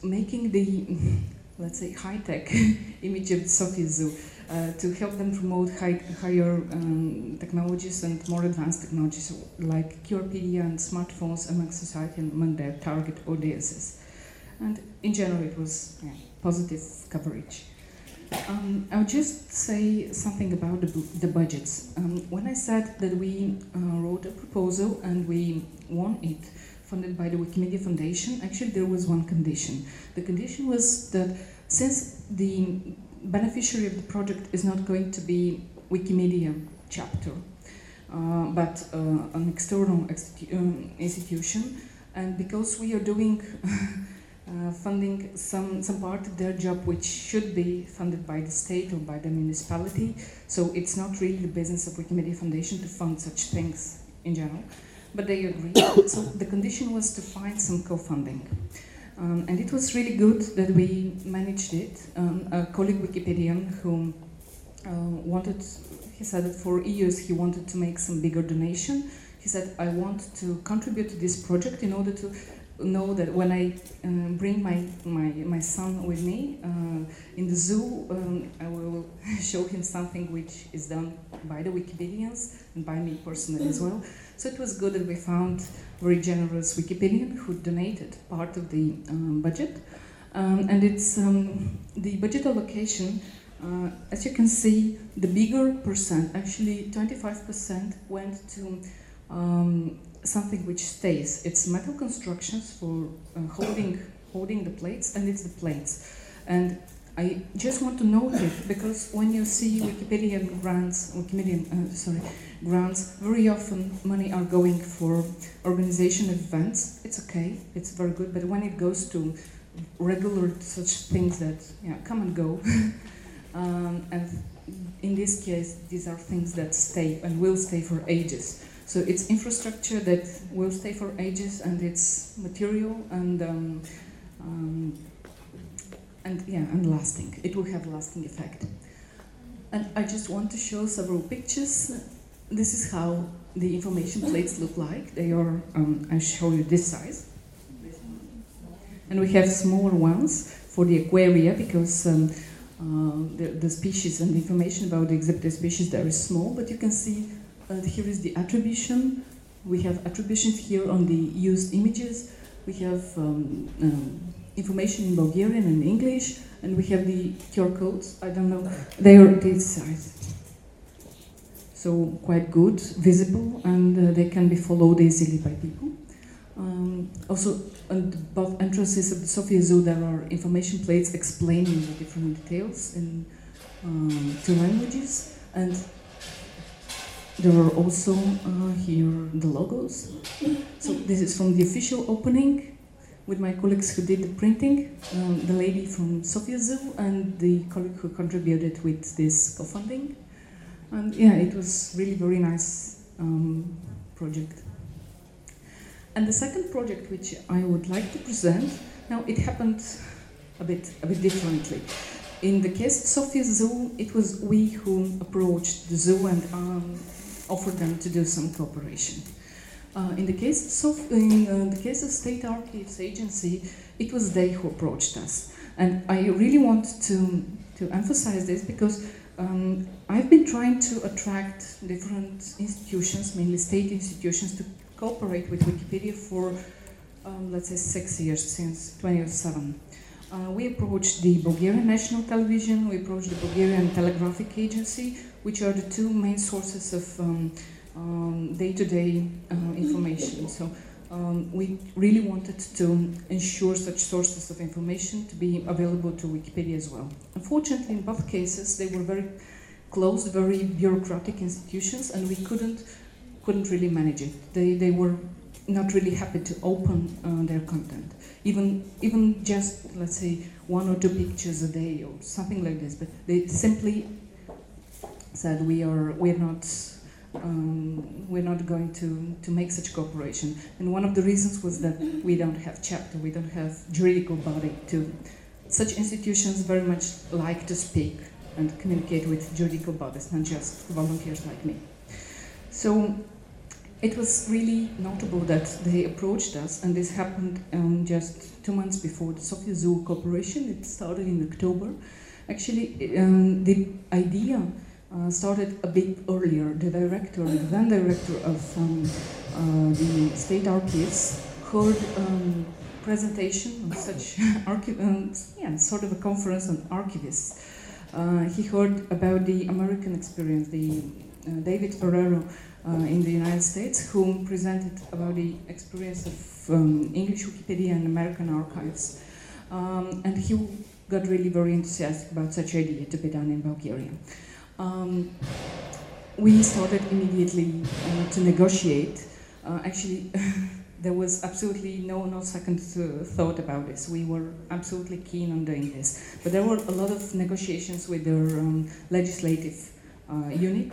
making the, <laughs> let's say, high-tech <laughs> image of the Sofia Zoo to help them promote high, higher um, technologies and more advanced technologies like QRpedia and smartphones among society and among their target audiences. And in general, it was yeah, positive coverage. Um, I'll just say something about the, the budgets. Um, when I said that we uh, wrote a proposal and we won it, funded by the Wikimedia Foundation, actually there was one condition. The condition was that since the beneficiary of the project is not going to be Wikimedia chapter, uh, but uh, an external um, institution, and because we are doing <laughs> uh, funding some, some part of their job which should be funded by the state or by the municipality, so it's not really the business of Wikimedia Foundation to fund such things in general, but they agreed. <coughs> so the condition was to find some co-funding. Um, and it was really good that we managed it. Um, a colleague Wikipedian who uh, wanted, he said that for years he wanted to make some bigger donation. He said, I want to contribute to this project in order to know that when I uh, bring my, my, my son with me uh, in the zoo, um, I will <laughs> show him something which is done by the Wikipedians and by me personally as well. So it was good that we found very generous Wikipedian who donated part of the um, budget. Um, and it's um, the budget allocation, uh, as you can see, the bigger percent, actually 25% went to um, something which stays. It's metal constructions for uh, holding, holding the plates, and it's the plates. And I just want to note it because when you see Wikipedian grants, Wikimedian, uh, sorry, grants, very often money are going for organization events. It's okay, it's very good, but when it goes to regular such things that yeah, come and go, <laughs> um, and in this case, these are things that stay and will stay for ages. So it's infrastructure that will stay for ages, and it's material and um, um, and yeah, and lasting. It will have lasting effect. And I just want to show several pictures. This is how the information plates look like. They are, um, I show you this size. And we have smaller ones for the aquaria because um, uh, the, the species and the information about the exhibited species there is small, but you can see uh, here is the attribution. We have attributions here on the used images. We have um, um, information in Bulgarian and English, and we have the QR codes. I don't know, they are this size. So quite good, visible, and uh, they can be followed easily by people. Um, also, on both entrances of the Sofia Zoo, there are information plates explaining the different details in um, two languages, and there are also uh, here the logos. So this is from the official opening with my colleagues who did the printing, um, the lady from Sofia Zoo and the colleague who contributed with this co-funding. And yeah, it was really very nice um, project. And the second project which I would like to present, now it happened a bit, a bit differently. In the case of Sofia Zoo, it was we who approached the zoo and um, offered them to do some cooperation. Uh, in the case of in uh, the case of State Archives Agency, it was they who approached us, and I really want to to emphasize this because um, I've been trying to attract different institutions, mainly state institutions, to cooperate with Wikipedia for um, let's say six years since 2007. Uh, we approached the Bulgarian National Television, we approached the Bulgarian Telegraphic Agency, which are the two main sources of um, day-to-day uh, information. So um, we really wanted to ensure such sources of information to be available to Wikipedia as well. Unfortunately, in both cases, they were very closed, very bureaucratic institutions, and we couldn't couldn't really manage it. They they were not really happy to open uh, their content, even even just let's say one or two pictures a day or something like this. But they simply said we are we're not um, we're not going to, to make such cooperation. And one of the reasons was that we don't have chapter, we don't have juridical body to. Such institutions very much like to speak and communicate with juridical bodies, not just volunteers like me. So it was really notable that they approached us, and this happened um, just two months before the Sofia Zoo Corporation. It started in October. Actually, um, the idea uh, started a bit earlier. The director, the then director of um, uh, the state archives, heard um, presentation of such <laughs> um, yeah, sort of a conference on archivists. Uh, he heard about the American experience, the uh, David Ferrero uh, in the United States, who presented about the experience of um, English Wikipedia and American archives. Um, and he got really very enthusiastic about such idea to be done in Bulgaria. Um, we started immediately uh, to negotiate. Uh, actually, <laughs> there was absolutely no, no second uh, thought about this. We were absolutely keen on doing this. But there were a lot of negotiations with their um, legislative uh, unit.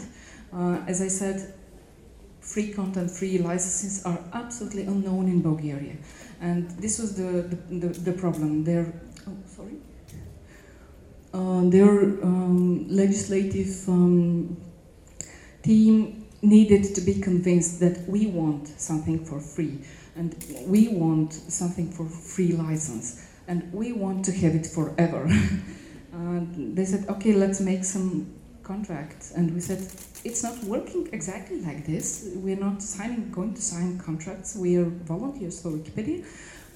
Uh, as I said, free content, free licenses are absolutely unknown in Bulgaria. And this was the, the, the, the problem. Uh, their um, legislative um, team needed to be convinced that we want something for free and we want something for free license and we want to have it forever. <laughs> uh, they said, okay, let's make some contracts. And we said, it's not working exactly like this. We're not signing, going to sign contracts. We are volunteers for Wikipedia.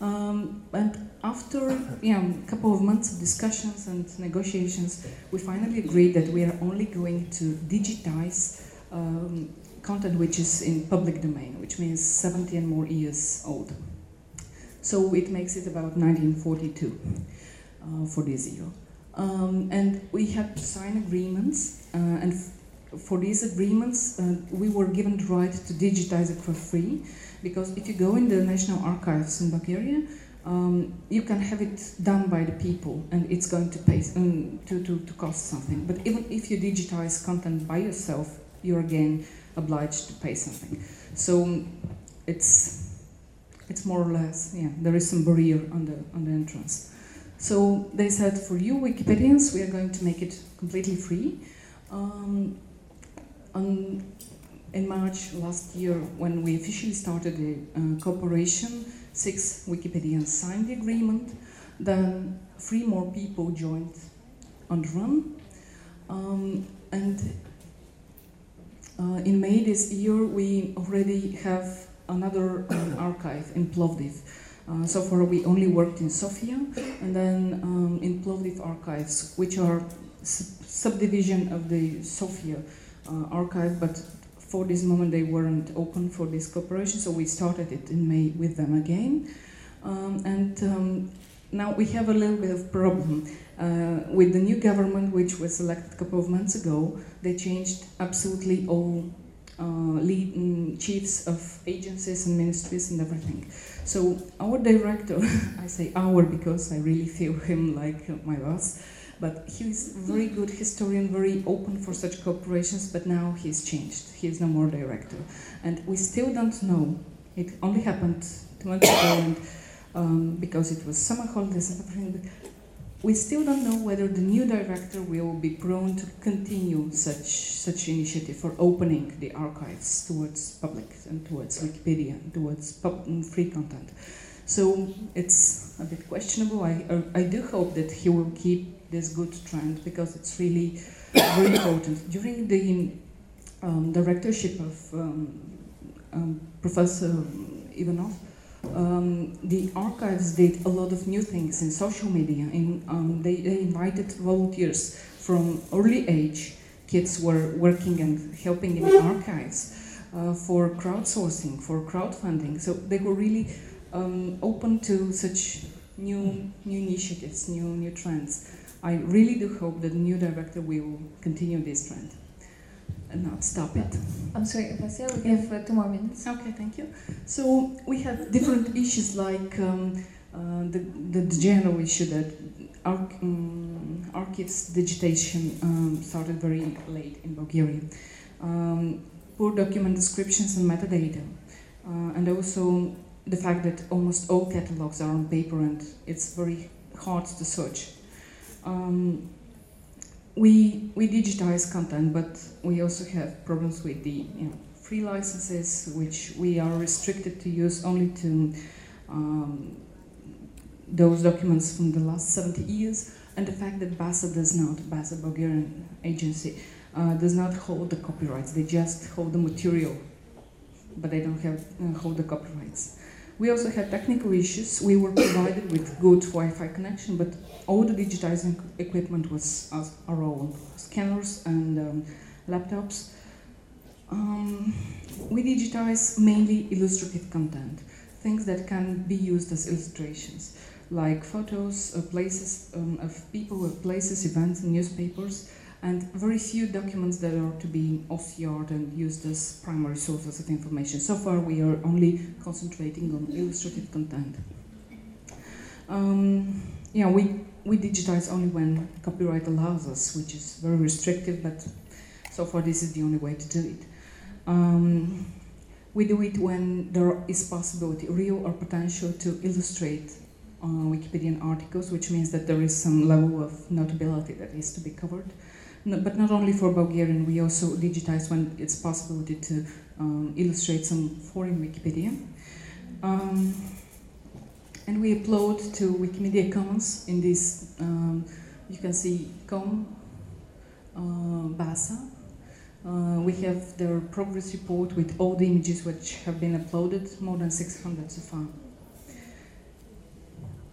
Um, and after yeah, a couple of months of discussions and negotiations, we finally agreed that we are only going to digitize um, content which is in public domain, which means 70 and more years old. So it makes it about 1942 uh, for this year. Um, and we had to sign agreements, uh, and for these agreements, uh, we were given the right to digitize it for free, because if you go in the National Archives in Bulgaria, um, you can have it done by the people, and it's going to pay um, to, to, to cost something. But even if you digitize content by yourself, you're again obliged to pay something. So it's it's more or less yeah. There is some barrier on the on the entrance. So they said, for you Wikipedians, we are going to make it completely free. Um, on, in March last year, when we officially started the uh, cooperation, six Wikipedians signed the agreement. Then three more people joined on the run. Um, and uh, in May this year, we already have another um, archive in Plovdiv. Uh, so far, we only worked in Sofia and then um, in Plovdiv archives, which are sub- subdivision of the Sofia uh, archive, but for this moment they weren't open for this cooperation, so we started it in May with them again. Um, and um, now we have a little bit of problem uh, with the new government, which was elected a couple of months ago. They changed absolutely all uh, lead mm, chiefs of agencies and ministries and everything. So our director, <laughs> I say our because I really feel him like my boss, but he he's very good historian, very open for such cooperations. But now he's changed. He is no more director, and we still don't know. It only happened two months ago, and um, because it was summer holidays and everything. We still don't know whether the new director will be prone to continue such such initiative for opening the archives towards public and towards Wikipedia and towards pub- mm, free content. So it's a bit questionable. I, I do hope that he will keep this good trend because it's really very <coughs> important. During the um, directorship of um, um, Professor Ivanov, um, the archives did a lot of new things in social media. In, um, they, they invited volunteers from early age. Kids were working and helping in the archives uh, for crowdsourcing, for crowdfunding. So they were really um, open to such new new initiatives, new new trends. I really do hope that the new director will continue this trend and not stop it. I'm sorry, Vasya, we have uh, two more minutes. Okay, thank you. So we have different issues like um, uh, the, the, general issue that arch, um, archives digitation um, started very late in Bulgaria. Um, poor document descriptions and metadata. Uh, and also the fact that almost all catalogs are on paper and it's very hard to search. Um, we we digitize content, but we also have problems with the you know, free licenses, which we are restricted to use only to um, those documents from the last 70 years, and the fact that BASA does not, BASA Bulgarian agency, uh, does not hold the copyrights. They just hold the material, but they don't have uh, hold the copyrights. We also had technical issues. We were provided with good Wi-Fi connection, but all the digitizing equipment was our own, scanners and um, laptops. Um, we digitize mainly illustrative content, things that can be used as illustrations, like photos of places um, of people, places, events, and newspapers, and very few documents that are to be OCR'd and used as primary sources of information. So far, we are only concentrating on illustrative content. Um, yeah, we, we digitize only when copyright allows us, which is very restrictive, but so far this is the only way to do it. Um, we do it when there is possibility, real or potential, to illustrate uh, Wikipedian articles, which means that there is some level of notability that is to be covered. No, but not only for Bulgarian, we also digitize when it's possibility to um, illustrate some foreign Wikipedia. Um, and we upload to Wikimedia Commons in this, um, you can see com, uh, BASA. Uh, we have their progress report with all the images which have been uploaded, more than 600 so far.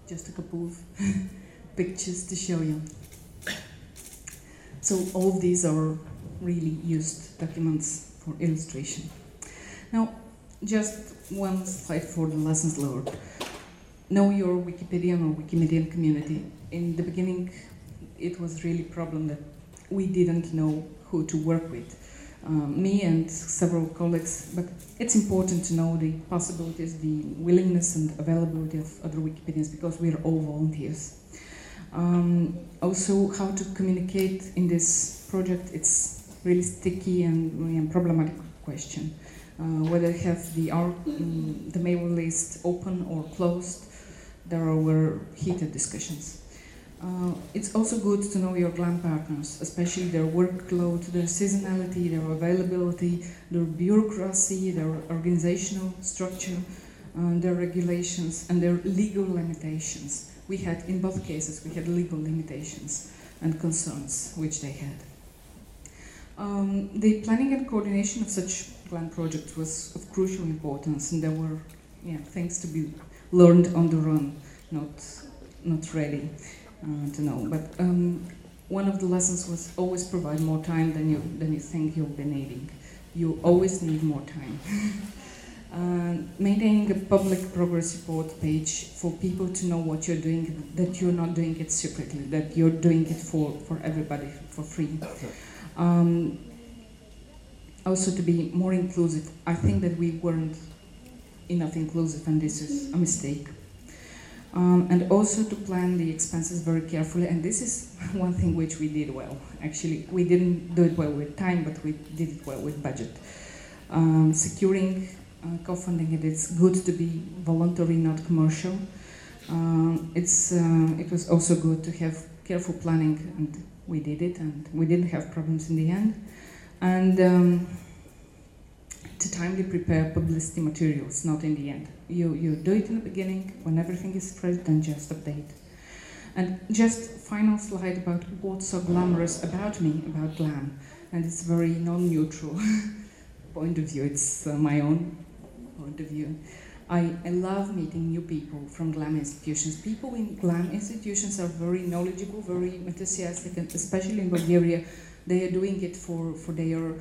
Just a couple of <laughs> pictures to show you. So all of these are really used documents for illustration. Now, just one slide for the lessons learned. Know your Wikipedian or Wikimedian community. In the beginning, it was really a problem that we didn't know who to work with. Um, me and several colleagues, but it's important to know the possibilities, the willingness and availability of other Wikipedians because we are all volunteers. Um, also, how to communicate in this project, it's really sticky and, problematic question. Uh, whether have the, um, the mail list open or closed, there were heated discussions. Uh, it's also good to know your GLAM partners, especially their workload, their seasonality, their availability, their bureaucracy, their organizational structure, uh, their regulations, and their legal limitations. We had, in both cases, we had legal limitations and concerns which they had. Um, the planning and coordination of such GLAM projects was of crucial importance, and there were yeah, things to be learned on the run, not not ready uh, to know. But um, one of the lessons was always provide more time than you than you think you'll be needing. You always need more time. <laughs> Uh, maintaining a public progress report page for people to know what you're doing, that you're not doing it secretly, that you're doing it for, for everybody for free. Um, also to be more inclusive. I think that we weren't enough inclusive and this is a mistake. Um, and also to plan the expenses very carefully and this is <laughs> one thing which we did well. Actually, we didn't do it well with time, but we did it well with budget. Um, securing co-funding it, it's good to be voluntary, not commercial. Um, it's, uh, it was also good to have careful planning and we did it and we didn't have problems in the end. And um, to timely prepare publicity materials, not in the end. You, you do it in the beginning, when everything is fresh, then just update. And just final slide about what's so glamorous about me, about glam. And it's very non-neutral <laughs> point of view, it's uh, my own point of view. I, I love meeting new people from GLAM institutions. People in GLAM institutions are very knowledgeable, very enthusiastic, and especially in Bulgaria, they are doing it for, for their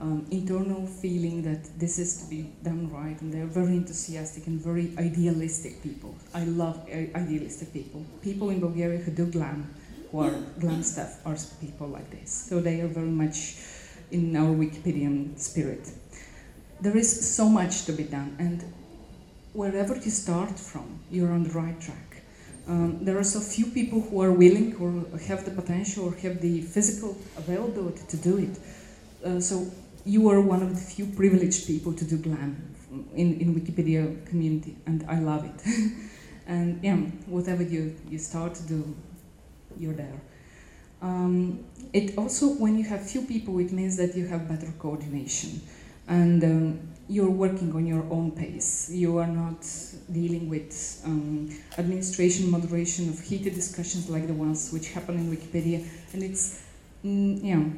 um, internal feeling that this is to be done right, and they're very enthusiastic and very idealistic people. I love idealistic people. People in Bulgaria who do GLAM, who are GLAM staff, are people like this. So they are very much in our Wikipedian spirit. There is so much to be done, and wherever you start from, you're on the right track. Um, there are so few people who are willing or have the potential or have the physical availability to do it. Uh, so you are one of the few privileged people to do GLAM in, in Wikipedia community, and I love it. <laughs> and yeah, whatever you, you start to do, you're there. Um, it also, when you have few people, it means that you have better coordination. And um, you're working on your own pace. You are not dealing with um, administration moderation of heated discussions like the ones which happen in Wikipedia, and it's mm, you know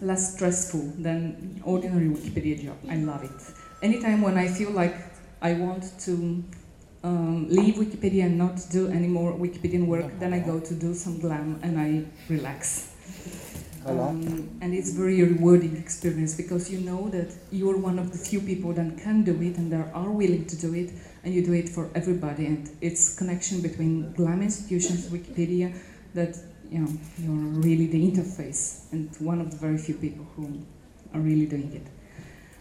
less stressful than ordinary Wikipedia job. I love it. Anytime when I feel like I want to um, leave Wikipedia and not do any more Wikipedian work, then I go to do some glam and I relax. Um, and it's very rewarding experience because you know that you're one of the few people that can do it and that are willing to do it and you do it for everybody and it's connection between GLAM institutions, Wikipedia, that you know, you're really the interface and one of the very few people who are really doing it.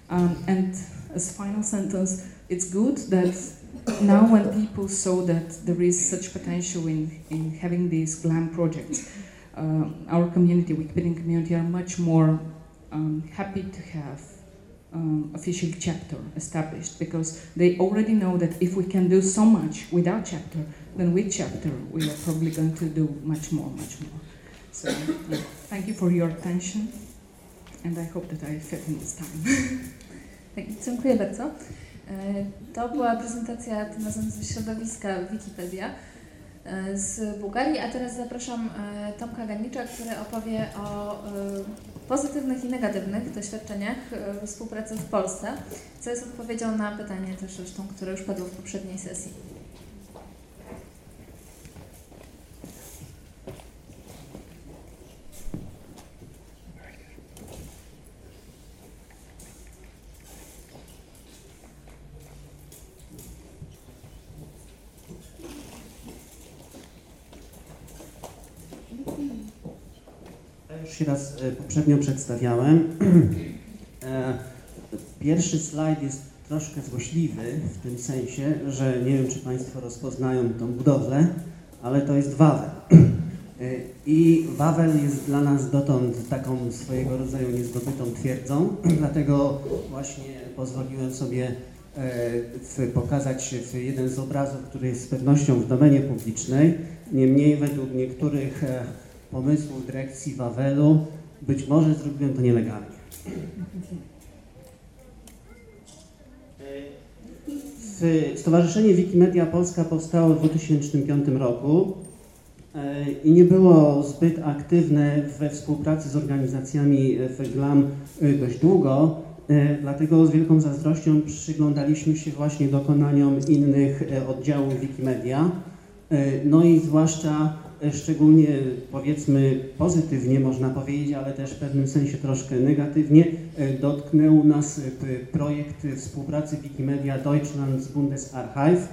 Um, and as final sentence, it's good that now when people saw that there is such potential in, in having these GLAM projects, our community, Wikipedian community, are much more um, happy to have um, official chapter established because they already know that if we can do so much without chapter, then with chapter we are probably going to do much more, much more. So yeah, thank you for your attention and I hope that I fit in this time. <laughs> Dziękuję bardzo. To była prezentacja tymczasem środowiska Wikipedia. Z Bułgarii, a teraz zapraszam Tomka Ganicza, który opowie o pozytywnych i negatywnych doświadczeniach współpracy w Polsce, co jest odpowiedzią na pytanie też zresztą, które już padło w poprzedniej sesji. Już się raz e, poprzednio przedstawiałem. <clears throat> E, pierwszy slajd jest troszkę złośliwy w tym sensie, że nie wiem, czy Państwo rozpoznają tą budowlę, ale to jest Wawel. <clears throat> E, I Wawel jest dla nas dotąd taką swojego rodzaju niezdobytą twierdzą, <clears throat> dlatego właśnie pozwoliłem sobie pokazać jeden z obrazów, który jest z pewnością w domenie publicznej. Niemniej według niektórych pomysłu dyrekcji Wawelu. Być może zrobiłem to nielegalnie. Stowarzyszenie Wikimedia Polska powstało w 2005 roku e, i nie było zbyt aktywne we współpracy z organizacjami w GLAM e, dość długo. E, Dlatego z wielką zazdrością przyglądaliśmy się właśnie dokonaniom innych e, oddziałów Wikimedia. E, No i zwłaszcza e, szczególnie powiedzmy pozytywnie można powiedzieć, ale też w pewnym sensie troszkę negatywnie e, dotknął nas e, projekt e, współpracy Wikimedia Deutschland z Bundesarchiv.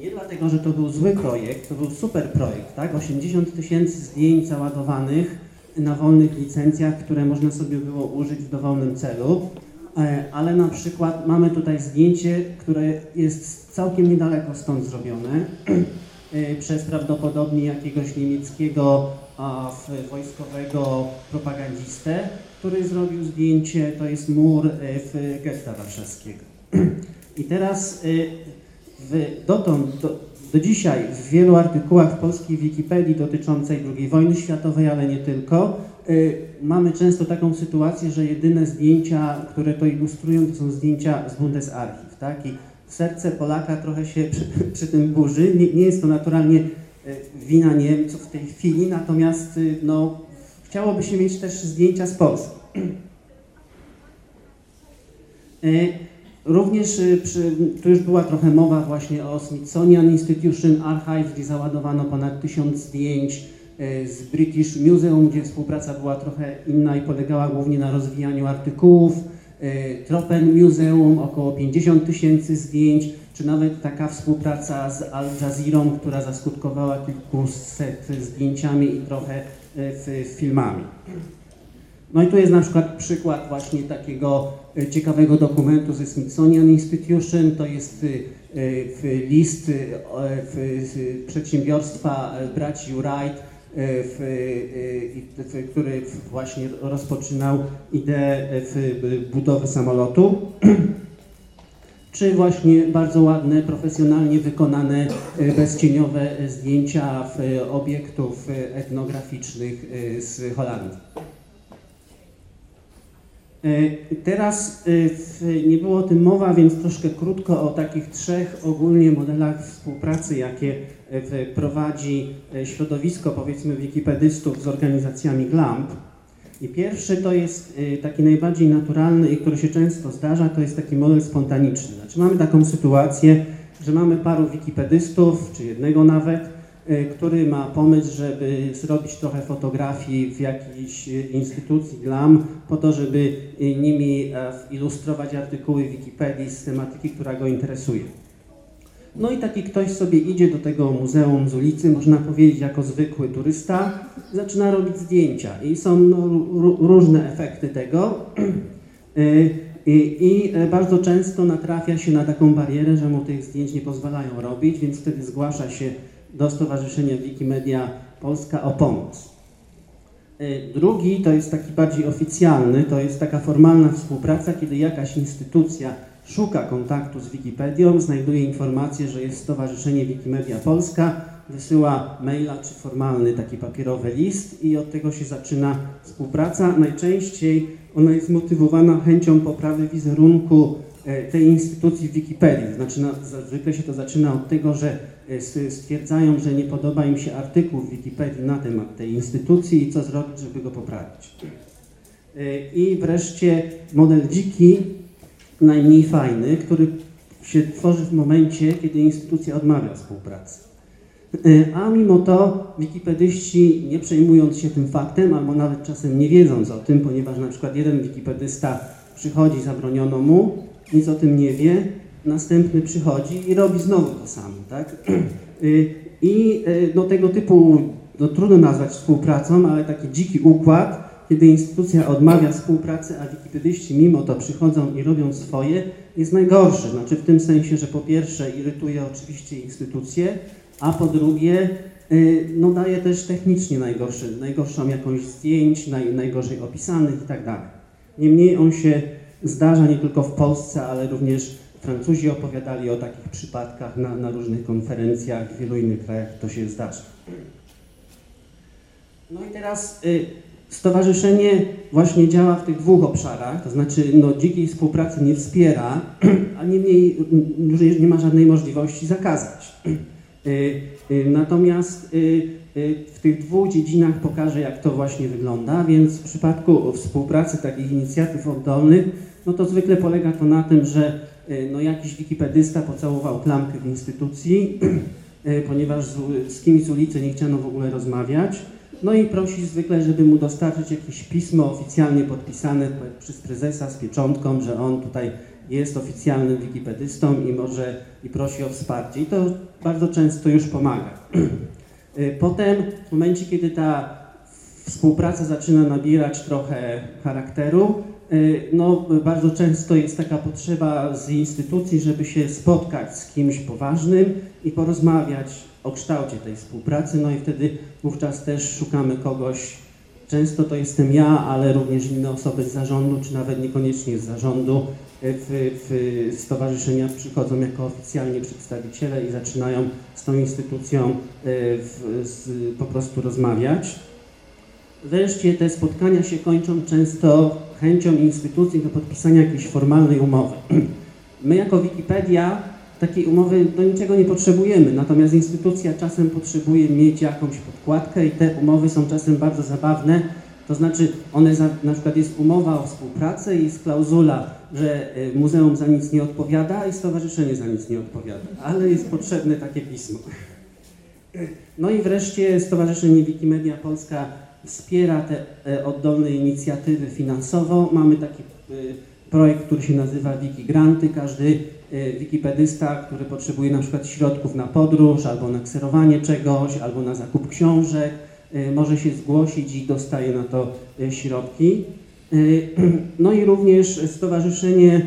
Nie dlatego, że to był zły projekt, to był super projekt, tak? 80 tysięcy zdjęć załadowanych na wolnych licencjach, które można sobie było użyć w dowolnym celu, E, ale na przykład mamy tutaj zdjęcie, które jest całkiem niedaleko stąd zrobione e, <clears throat> przez prawdopodobnie jakiegoś niemieckiego wojskowego propagandistę, który zrobił zdjęcie, to jest mur e, w getta warszawskiego. <clears throat> I teraz e, w, dotąd, do, do dzisiaj w wielu artykułach w polskiej Wikipedii dotyczącej II wojny światowej, ale nie tylko, y, mamy często taką sytuację, że jedyne zdjęcia, które to ilustrują, to są zdjęcia z Bundesarchiv, tak? I serce Polaka trochę się przy, przy tym burzy. Nie, nie jest to naturalnie y, wina Niemców w tej chwili, natomiast y, no, chciałoby się mieć też zdjęcia z Polski. Y, Również przy, tu już była trochę mowa właśnie o Smithsonian Institution Archive, gdzie załadowano ponad tysiąc zdjęć z British Museum, gdzie współpraca była trochę inna i polegała głównie na rozwijaniu artykułów. Y, Tropen Museum, około 50 tysięcy zdjęć, czy nawet taka współpraca z Al Jazeerą, która zaskutkowała kilkuset zdjęciami i trochę w- filmami. No i tu jest na przykład przykład właśnie takiego e, ciekawego dokumentu ze Smithsonian Institution. To jest e, list e, przedsiębiorstwa e, braci Wright, e, e, który w- właśnie rozpoczynał ideę e, budowy samolotu. <clears throat> Czy właśnie bardzo ładne, profesjonalnie wykonane, e, bezcieniowe e, zdjęcia e, obiektów e, etnograficznych e, z Holandii. E, Teraz e, nie było o tym mowa, więc troszkę krótko o takich trzech ogólnie modelach współpracy, jakie e, prowadzi e, środowisko, powiedzmy, wikipedystów z organizacjami GLAMP. I pierwszy to jest e, taki najbardziej naturalny i który się często zdarza, to jest taki model spontaniczny. Znaczy mamy taką sytuację, że mamy paru wikipedystów, czy jednego nawet, e, który ma pomysł, żeby zrobić trochę fotografii w jakiejś e, instytucji GLAM, po to, żeby e, nimi e, ilustrować artykuły Wikipedii z tematyki, która go interesuje. No i taki ktoś sobie idzie do tego muzeum z ulicy, można powiedzieć jako zwykły turysta, zaczyna robić zdjęcia i są no, ró- różne efekty tego. <clears throat> Y, I, I e, bardzo często natrafia się na taką barierę, że mu tych zdjęć nie pozwalają robić, więc wtedy zgłasza się do Stowarzyszenia Wikimedia Polska o pomoc. Y, Drugi to jest taki bardziej oficjalny, to jest taka formalna współpraca, kiedy jakaś instytucja szuka kontaktu z Wikipedią, znajduje informację, że jest Stowarzyszenie Wikimedia Polska, wysyła maila czy formalny taki papierowy list i od tego się zaczyna współpraca. Najczęściej ona jest motywowana chęcią poprawy wizerunku e, tej instytucji w Wikipedii. Znaczy, na, zwykle się to zaczyna od tego, że e, stwierdzają, że nie podoba im się artykuł w Wikipedii na temat tej instytucji i co zrobić, żeby go poprawić. E, I wreszcie model dziki, najmniej fajny, który się tworzy w momencie, kiedy instytucja odmawia współpracy. E, A mimo to wikipedyści, nie przejmując się tym faktem, albo nawet czasem nie wiedząc o tym, ponieważ na przykład jeden wikipedysta przychodzi, zabroniono mu, nic o tym nie wie, następny przychodzi i robi znowu to samo, tak? Y, <clears throat> I y, no, tego typu, no, trudno nazwać współpracą, ale taki dziki układ, kiedy instytucja odmawia współpracy, a wikipedyści mimo to przychodzą i robią swoje, jest najgorszy. Znaczy w tym sensie, że po pierwsze irytuje oczywiście instytucję, a po drugie y, no, daje też technicznie najgorszy, najgorszą jakąś zdjęć, naj, najgorzej opisanych i tak. Niemniej on się zdarza nie tylko w Polsce, ale również Francuzi opowiadali o takich przypadkach na, na różnych konferencjach, w wielu innych krajach to się zdarza. No i teraz y, stowarzyszenie właśnie działa w tych dwóch obszarach, to znaczy no, dzikiej współpracy nie wspiera, a niemniej y, y, nie ma żadnej możliwości zakazać. <clears throat> Y, y, Natomiast y, w tych dwóch dziedzinach pokażę, jak to właśnie wygląda, więc w przypadku współpracy takich inicjatyw oddolnych, no to zwykle polega to na tym, że no jakiś wikipedysta pocałował klamkę w instytucji, <clears throat> ponieważ z, z kimś z ulicy nie chciano w ogóle rozmawiać, no i prosi zwykle, żeby mu dostarczyć jakieś pismo oficjalnie podpisane przez prezesa z pieczątką, że on tutaj jest oficjalnym wikipedystą i może i prosi o wsparcie. I to bardzo często już pomaga. <clears throat> Y, Potem w momencie, kiedy ta współpraca zaczyna nabierać trochę charakteru, no bardzo często jest taka potrzeba z instytucji, żeby się spotkać z kimś poważnym i porozmawiać o kształcie tej współpracy, no i wtedy wówczas też szukamy kogoś, często to jestem ja, ale również inne osoby z zarządu, czy nawet niekoniecznie z zarządu, y, w, w stowarzyszenia przychodzą jako oficjalni przedstawiciele i zaczynają z tą instytucją y, w, z, po prostu rozmawiać. Wreszcie te spotkania się kończą często chęcią instytucji do podpisania jakiejś formalnej umowy. My jako Wikipedia takiej umowy do niczego nie potrzebujemy, natomiast instytucja czasem potrzebuje mieć jakąś podkładkę i te umowy są czasem bardzo zabawne. To znaczy, one za, na przykład jest umowa o współpracę i jest klauzula, że y, muzeum za nic nie odpowiada i stowarzyszenie za nic nie odpowiada, ale jest potrzebne takie pismo. No i wreszcie Stowarzyszenie Wikimedia Polska wspiera te e, oddolne inicjatywy finansowo. Mamy taki e, projekt, który się nazywa Wikigranty. Każdy e, wikipedysta, który potrzebuje na przykład środków na podróż, albo na kserowanie czegoś, albo na zakup książek, może się zgłosić i dostaje na to środki. <clears throat> No i również stowarzyszenie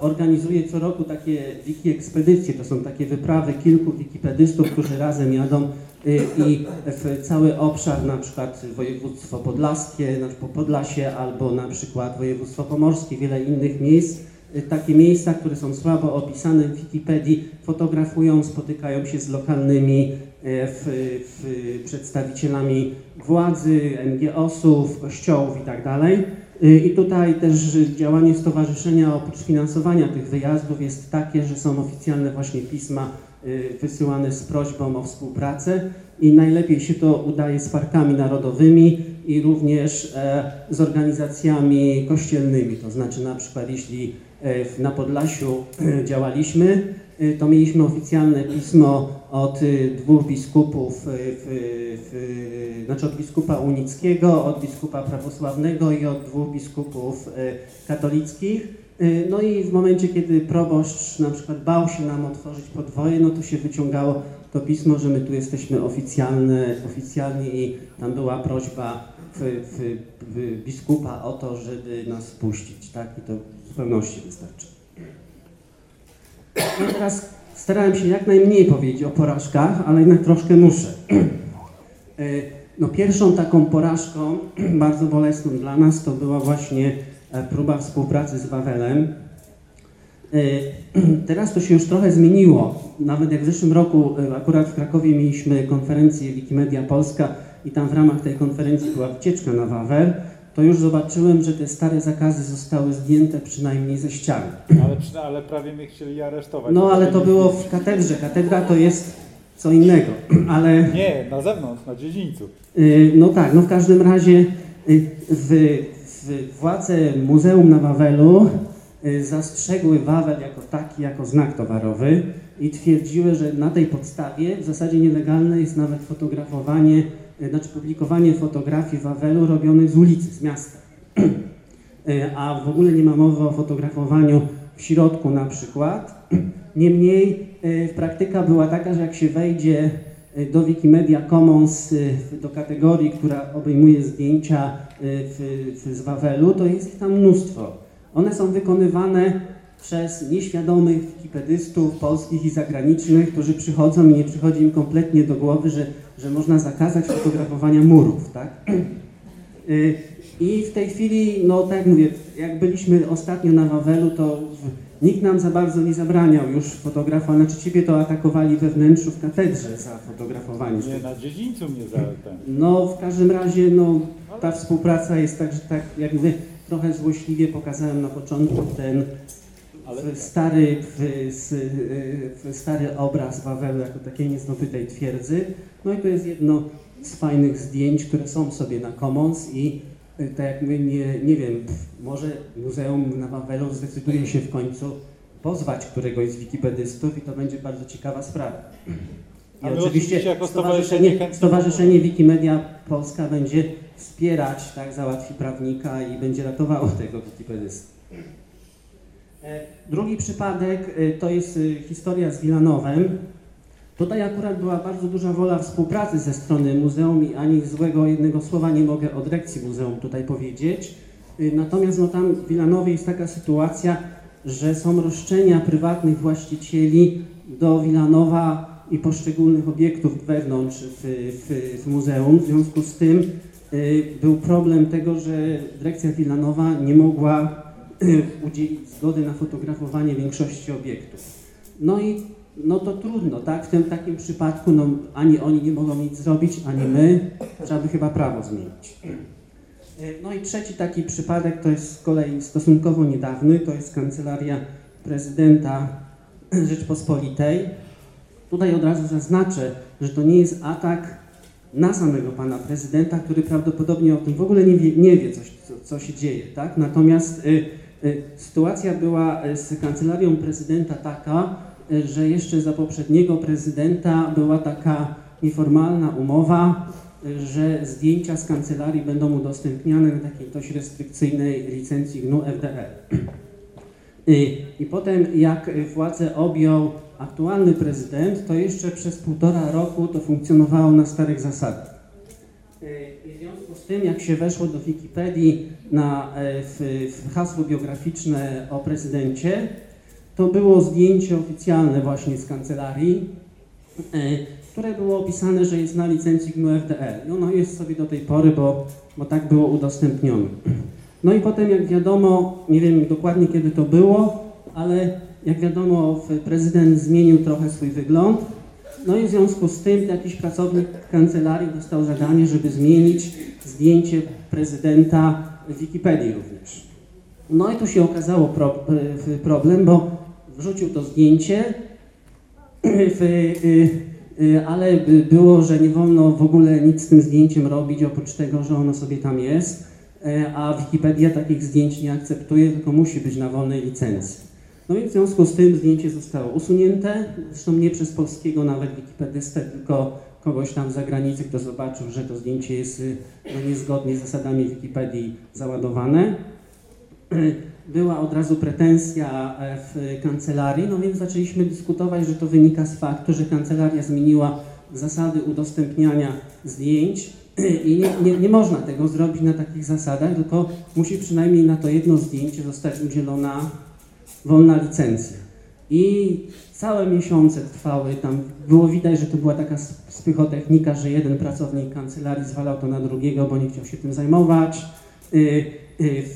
organizuje co roku takie wiki ekspedycje. To są takie wyprawy kilku wikipedystów, którzy razem jadą i w cały obszar, na przykład województwo podlaskie, po Podlasie, albo na przykład województwo pomorskie, wiele innych miejsc. Y, Takie miejsca, które są słabo opisane w Wikipedii, fotografują, spotykają się z lokalnymi y, w, w, przedstawicielami władzy, NGO-sów, kościołów itd. Y, I tutaj też działanie stowarzyszenia oprócz finansowania tych wyjazdów jest takie, że są oficjalne właśnie pisma y, wysyłane z prośbą o współpracę i najlepiej się to udaje z parkami narodowymi i również e, z organizacjami kościelnymi. To znaczy na przykład jeśli e, na Podlasiu <clears throat> działaliśmy, y, to mieliśmy oficjalne pismo od y, dwóch biskupów, y, w, w, znaczy od biskupa unickiego, od biskupa prawosławnego i od dwóch biskupów y, katolickich. Y, No i w momencie, kiedy proboszcz na przykład bał się nam otworzyć podwoje, no to się wyciągało to pismo, że my tu jesteśmy oficjalne, oficjalni i tam była prośba w, w, w biskupa o to, żeby nas puścić, tak? I to w zupełności wystarczy. No teraz starałem się jak najmniej powiedzieć o porażkach, ale jednak troszkę muszę. Y, No pierwszą taką porażką, bardzo bolesną dla nas, to była właśnie próba współpracy z Wawelem. Y, <clears throat> Teraz to się już trochę zmieniło. Nawet jak w zeszłym roku y, akurat w Krakowie mieliśmy konferencję Wikimedia Polska i tam w ramach tej konferencji była wycieczka na Wawel, to już zobaczyłem, że te stare zakazy zostały zdjęte przynajmniej ze ściany. <clears throat> Ale, ale prawie mnie chcieli aresztować. No ale to było w katedrze. Katedra to jest co innego, <clears throat> ale Nie, na zewnątrz, na dziedzińcu. y, no tak, no w każdym razie y, w władze Muzeum na Wawelu y, zastrzegły Wawel jako taki, jako znak towarowy i twierdziły, że na tej podstawie w zasadzie nielegalne jest nawet fotografowanie, y, znaczy publikowanie fotografii Wawelu robionych z ulicy, z miasta. Y, a w ogóle nie ma mowy o fotografowaniu w środku na przykład. Niemniej praktyka była taka, że jak się wejdzie do Wikimedia Commons, y, do kategorii, która obejmuje zdjęcia y, w, w, z Wawelu, to jest ich tam mnóstwo. One są wykonywane przez nieświadomych wikipedystów polskich i zagranicznych, którzy przychodzą i nie przychodzi im kompletnie do głowy, że, że można zakazać fotografowania murów, tak? Y, I w tej chwili, no tak mówię, jak byliśmy ostatnio na Wawelu, to w- nikt nam za bardzo nie zabraniał już fotografowania. Znaczy ciebie to atakowali we wnętrzu w katedrze za fotografowanie. Nie, na dziedzińcu mnie za ten. No w każdym razie, no ta współpraca jest tak, że tak jak mówię, trochę złośliwie pokazałem na początku ten w stary, w, w stary obraz Wawelu jako takiej niezdobytej twierdzy. No i to jest jedno z fajnych zdjęć, które są sobie na Commons i tak jak my nie, nie wiem, może Muzeum na Wawelu zdecyduje się w końcu pozwać któregoś z wikipedystów i to będzie bardzo ciekawa sprawa. I my oczywiście jako stowarzyszenie stowarzyszenie, Wikimedia Polska będzie wspierać, tak, załatwi prawnika i będzie ratowało <laughs> tego wikipedystę. E, Drugi przypadek e, to jest e, historia z Wilanowem. Tutaj akurat była bardzo duża wola współpracy ze strony muzeum i ani złego jednego słowa nie mogę o dyrekcji muzeum tutaj powiedzieć. E, Natomiast no, tam w Wilanowie jest taka sytuacja, że są roszczenia prywatnych właścicieli do Wilanowa i poszczególnych obiektów wewnątrz w, w, w muzeum. W związku z tym y, był problem tego, że dyrekcja Wilanowa nie mogła y, udzielić zgody na fotografowanie większości obiektów. No i no to trudno, tak? W tym takim przypadku no, ani oni nie mogą nic zrobić, ani my. Trzeba by chyba prawo zmienić. Y, No i trzeci taki przypadek to jest z kolei stosunkowo niedawny, to jest kancelaria prezydenta Rzeczpospolitej. Tutaj od razu zaznaczę, że to nie jest atak na samego pana prezydenta, który prawdopodobnie o tym w ogóle nie wie, nie wie co, co się dzieje, tak? Natomiast y, y, sytuacja była y, z kancelarią prezydenta taka, że jeszcze za poprzedniego prezydenta była taka nieformalna umowa, że zdjęcia z kancelarii będą udostępniane na takiej dość restrykcyjnej licencji GNU FDL. Y, I potem jak władzę objął aktualny prezydent, to jeszcze przez półtora roku to funkcjonowało na starych zasadach. Y, I w związku z tym, jak się weszło do Wikipedii na, e, w, w hasło biograficzne o prezydencie, to było zdjęcie oficjalne właśnie z kancelarii, e, które było opisane, że jest na licencji GNU FDL. I ono jest sobie do tej pory, bo, bo tak było udostępnione. No i potem, jak wiadomo, nie wiem dokładnie kiedy to było, ale jak wiadomo, prezydent zmienił trochę swój wygląd. No i w związku z tym jakiś pracownik kancelarii dostał zadanie, żeby zmienić zdjęcie prezydenta w Wikipedii również. No i tu się okazało pro, w- problem, bo wrzucił to zdjęcie, <clears throat> w, y, y, ale by- było, że nie wolno w ogóle nic z tym zdjęciem robić, oprócz tego, że ono sobie tam jest, e, a Wikipedia takich zdjęć nie akceptuje, tylko musi być na wolnej licencji. No i w związku z tym zdjęcie zostało usunięte, zresztą nie przez polskiego nawet wikipedystę, tylko kogoś tam z zagranicy, kto zobaczył, że to zdjęcie jest y, no, niezgodnie z zasadami Wikipedii załadowane. <clears throat> Była od razu pretensja e, w kancelarii, no więc zaczęliśmy dyskutować, że to wynika z faktu, że kancelaria zmieniła zasady udostępniania zdjęć <clears throat> i nie, nie, nie można tego zrobić na takich zasadach, tylko musi przynajmniej na to jedno zdjęcie zostać udzielona wolna licencja. I całe miesiące trwały, tam było widać, że to była taka sp- spychotechnika, że jeden pracownik kancelarii zwalał to na drugiego, bo nie chciał się tym zajmować. Y,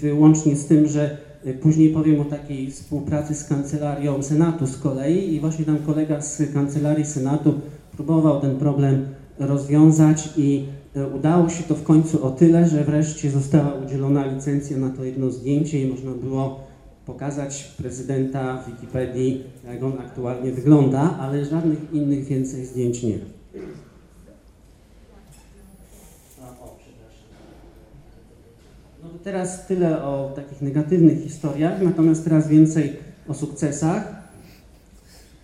y, łącznie z tym, że później powiem o takiej współpracy z kancelarią Senatu z kolei i właśnie tam kolega z kancelarii Senatu próbował ten problem rozwiązać i y, udało się to w końcu o tyle, że wreszcie została udzielona licencja na to jedno zdjęcie i można było pokazać prezydenta w Wikipedii, jak on aktualnie wygląda, ale żadnych innych więcej zdjęć nie ma. A, o, przepraszam. No teraz tyle o takich negatywnych historiach, natomiast teraz więcej o sukcesach.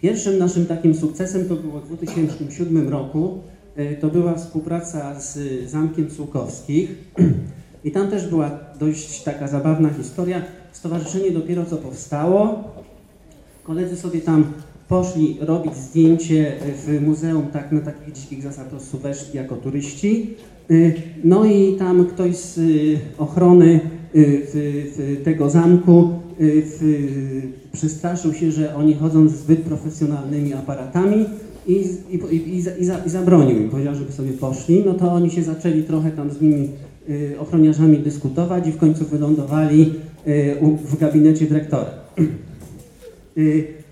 Pierwszym naszym takim sukcesem to było w 2007 roku. E, To była współpraca z Zamkiem Słukowskich. I tam też była dość taka zabawna historia. Stowarzyszenie dopiero co powstało. Koledzy sobie tam poszli robić zdjęcie w muzeum tak na takich dzikich zasadach, weszli jako turyści. Y, No i tam ktoś z y, ochrony y, tego zamku przestraszył się, że oni chodzą z zbyt profesjonalnymi aparatami i, i, i, i, za- i, za, i zabronił im, powiedział, żeby sobie poszli. No to oni się zaczęli trochę tam z nimi ochroniarzami dyskutować i w końcu wylądowali w gabinecie dyrektora.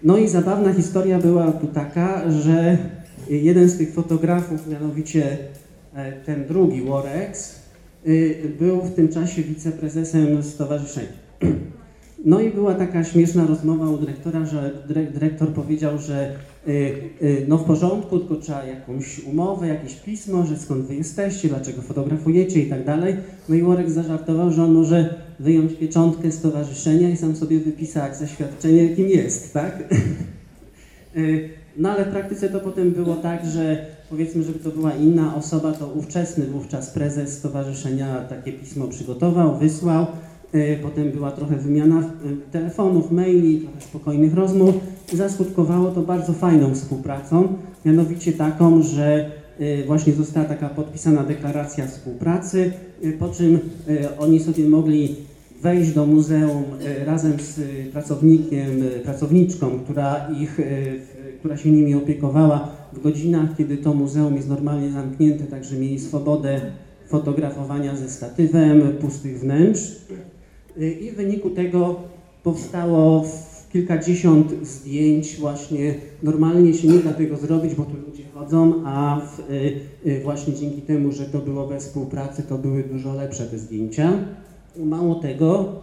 No i zabawna historia była tu taka, że jeden z tych fotografów, mianowicie ten drugi, Worex, y, był w tym czasie wiceprezesem stowarzyszenia. No i była taka śmieszna rozmowa u dyrektora, że dyre- dyrektor powiedział, że y, y, no w porządku, tylko trzeba jakąś umowę, jakieś pismo, że skąd wy jesteście, dlaczego fotografujecie i tak dalej. No i Łorek zażartował, że on może wyjąć pieczątkę stowarzyszenia i sam sobie wypisać zaświadczenie, kim jest, tak? <laughs> No ale w praktyce to potem było tak, że powiedzmy, żeby to była inna osoba, to ówczesny wówczas prezes stowarzyszenia takie pismo przygotował, wysłał. Y, Potem była trochę wymiana y, telefonów, maili, trochę spokojnych rozmów. Zaskutkowało to bardzo fajną współpracą, mianowicie taką, że y, właśnie została taka podpisana deklaracja współpracy, po czym oni sobie mogli wejść do muzeum razem z pracownikiem, pracowniczką, która ich, która się nimi opiekowała w godzinach, kiedy to muzeum jest normalnie zamknięte, także mieli swobodę fotografowania ze statywem, pustych wnętrz. Y, I w wyniku tego powstało kilkadziesiąt zdjęć właśnie. Normalnie się nie da tego zrobić, bo tu ludzie chodzą, a w, y, y, właśnie dzięki temu, że to było bez współpracy, to były dużo lepsze te zdjęcia. Mało tego,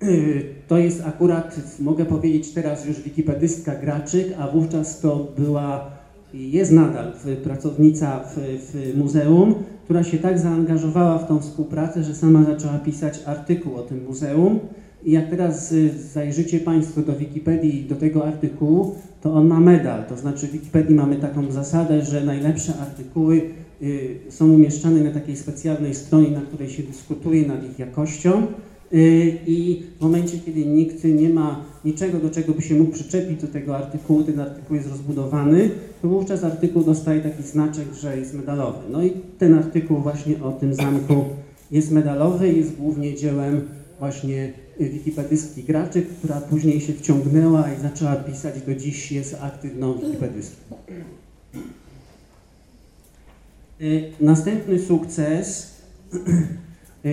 <clears throat> to jest akurat, mogę powiedzieć teraz już wikipedystka Graczyk, a wówczas to była jest nadal pracownica w, w muzeum, która się tak zaangażowała w tą współpracę, że sama zaczęła pisać artykuł o tym muzeum. I jak teraz y, zajrzycie Państwo do Wikipedii do tego artykułu, to on ma medal. To znaczy w Wikipedii mamy taką zasadę, że najlepsze artykuły y, są umieszczane na takiej specjalnej stronie, na której się dyskutuje nad ich jakością. Y, I w momencie, kiedy nikt nie ma niczego, do czego by się mógł przyczepić do tego artykułu, ten artykuł jest rozbudowany, to wówczas artykuł dostaje taki znaczek, że jest medalowy. No i ten artykuł właśnie o tym zamku jest medalowy, jest głównie dziełem właśnie y, wikipedystki Graczyk, która później się wciągnęła i zaczęła pisać, do dziś jest aktywną wikipedystką. Y, Następny sukces <clears throat>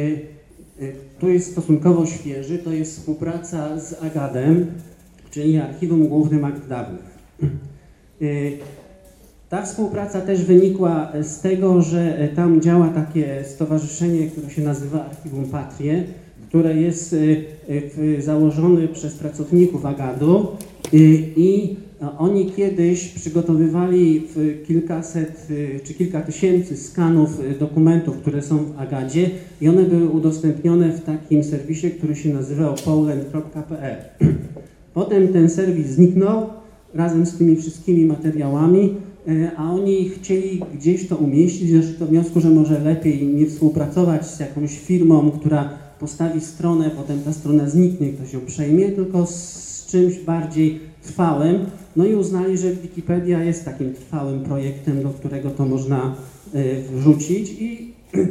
y, tu jest stosunkowo świeży, to jest współpraca z Agadem, czyli Archiwum Głównym Akt Dawnych. Y, Ta współpraca też wynikła z tego, że e, tam działa takie stowarzyszenie, które się nazywa Archiwum Patrie, które jest y, y, założone przez pracowników Agadu y, i e, oni kiedyś przygotowywali kilkaset czy kilka tysięcy skanów dokumentów, które są w Agadzie i one były udostępnione w takim serwisie, który się nazywał poland.pl. <clears throat> Potem ten serwis zniknął razem z tymi wszystkimi materiałami, a oni chcieli gdzieś to umieścić, doszli do wniosku, że może lepiej nie współpracować z jakąś firmą, która postawi stronę, potem ta strona zniknie, ktoś ją przejmie, tylko z czymś bardziej trwałym. No i uznali, że Wikipedia jest takim trwałym projektem, do którego to można e, wrzucić i <clears throat>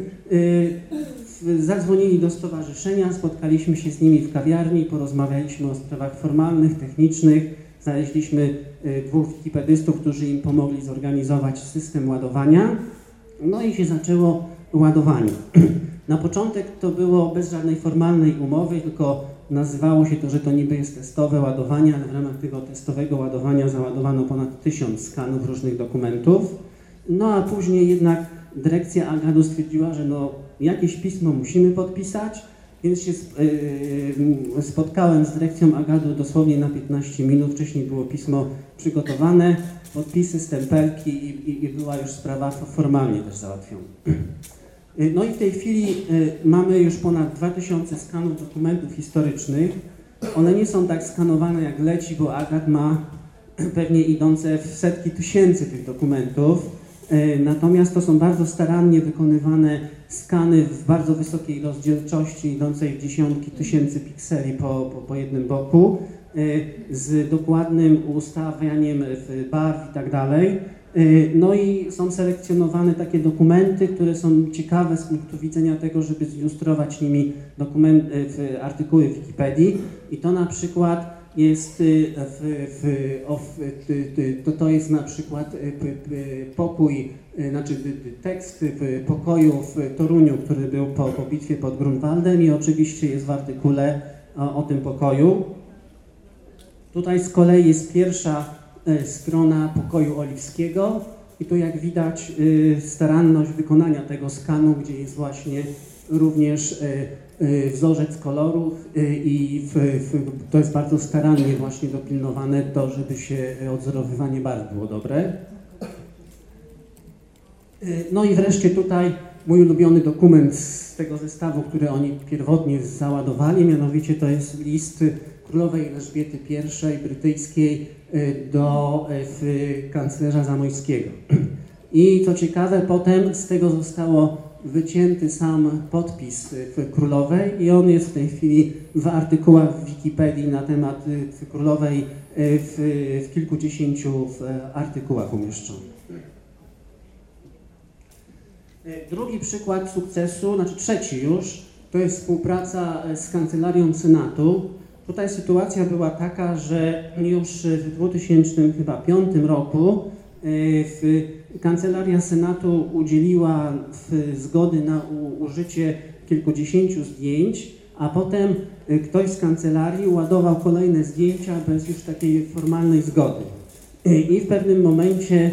w- zadzwonili do stowarzyszenia, spotkaliśmy się z nimi w kawiarni, porozmawialiśmy o sprawach formalnych, technicznych. Znaleźliśmy y, dwóch wikipedystów, którzy im pomogli zorganizować system ładowania. No i się zaczęło ładowanie. <clears throat> Na początek to było bez żadnej formalnej umowy, tylko nazywało się to, że to niby jest testowe ładowanie, ale w ramach tego testowego ładowania załadowano ponad tysiąc skanów różnych dokumentów. No a później jednak dyrekcja Agadu stwierdziła, że no jakieś pismo musimy podpisać, więc się yy, spotkałem z dyrekcją Agadu dosłownie na 15 minut. Wcześniej było pismo przygotowane, podpisy, stempelki i, i, i była już sprawa formalnie też załatwiona. <clears throat> Yy, No i w tej chwili yy, mamy już ponad 2000 skanów dokumentów historycznych. One nie są tak skanowane jak leci, bo Agat ma <clears throat> pewnie idące w setki tysięcy tych dokumentów. E, Natomiast to są bardzo starannie wykonywane skany w bardzo wysokiej rozdzielczości, idącej w dziesiątki tysięcy pikseli po, po, po jednym boku, z dokładnym ustawianiem barw i tak dalej. E, No i są selekcjonowane takie dokumenty, które są ciekawe z punktu widzenia tego, żeby zilustrować nimi dokument, w artykuły Wikipedii. I to na przykład jest y, w, w, o, w, ty, ty, to, to jest na przykład y, pokój, y, znaczy y, y, tekst w pokoju w Toruniu, który był po, po bitwie pod Grunwaldem i oczywiście jest w artykule o, o tym pokoju. Tutaj z kolei jest pierwsza y, strona pokoju oliwskiego i tu jak widać y, staranność wykonania tego skanu, gdzie jest właśnie również wzorzec kolorów i w, w, to jest bardzo starannie właśnie dopilnowane to, żeby się odzorowywanie barw było dobre. No i wreszcie tutaj mój ulubiony dokument z tego zestawu, który oni pierwotnie załadowali, mianowicie to jest list królowej Elżbiety I brytyjskiej do kanclerza Zamojskiego. I co ciekawe, potem z tego zostało wycięty sam podpis królowej i on jest w tej chwili w artykułach w Wikipedii na temat królowej w, w kilkudziesięciu artykułach umieszczonych. Drugi przykład sukcesu, znaczy trzeci już, to jest współpraca z Kancelarią Senatu. Tutaj sytuacja była taka, że już w 2005 roku w Kancelaria Senatu udzieliła zgody na użycie kilkudziesięciu zdjęć, a potem ktoś z kancelarii ładował kolejne zdjęcia bez już takiej formalnej zgody. I w pewnym momencie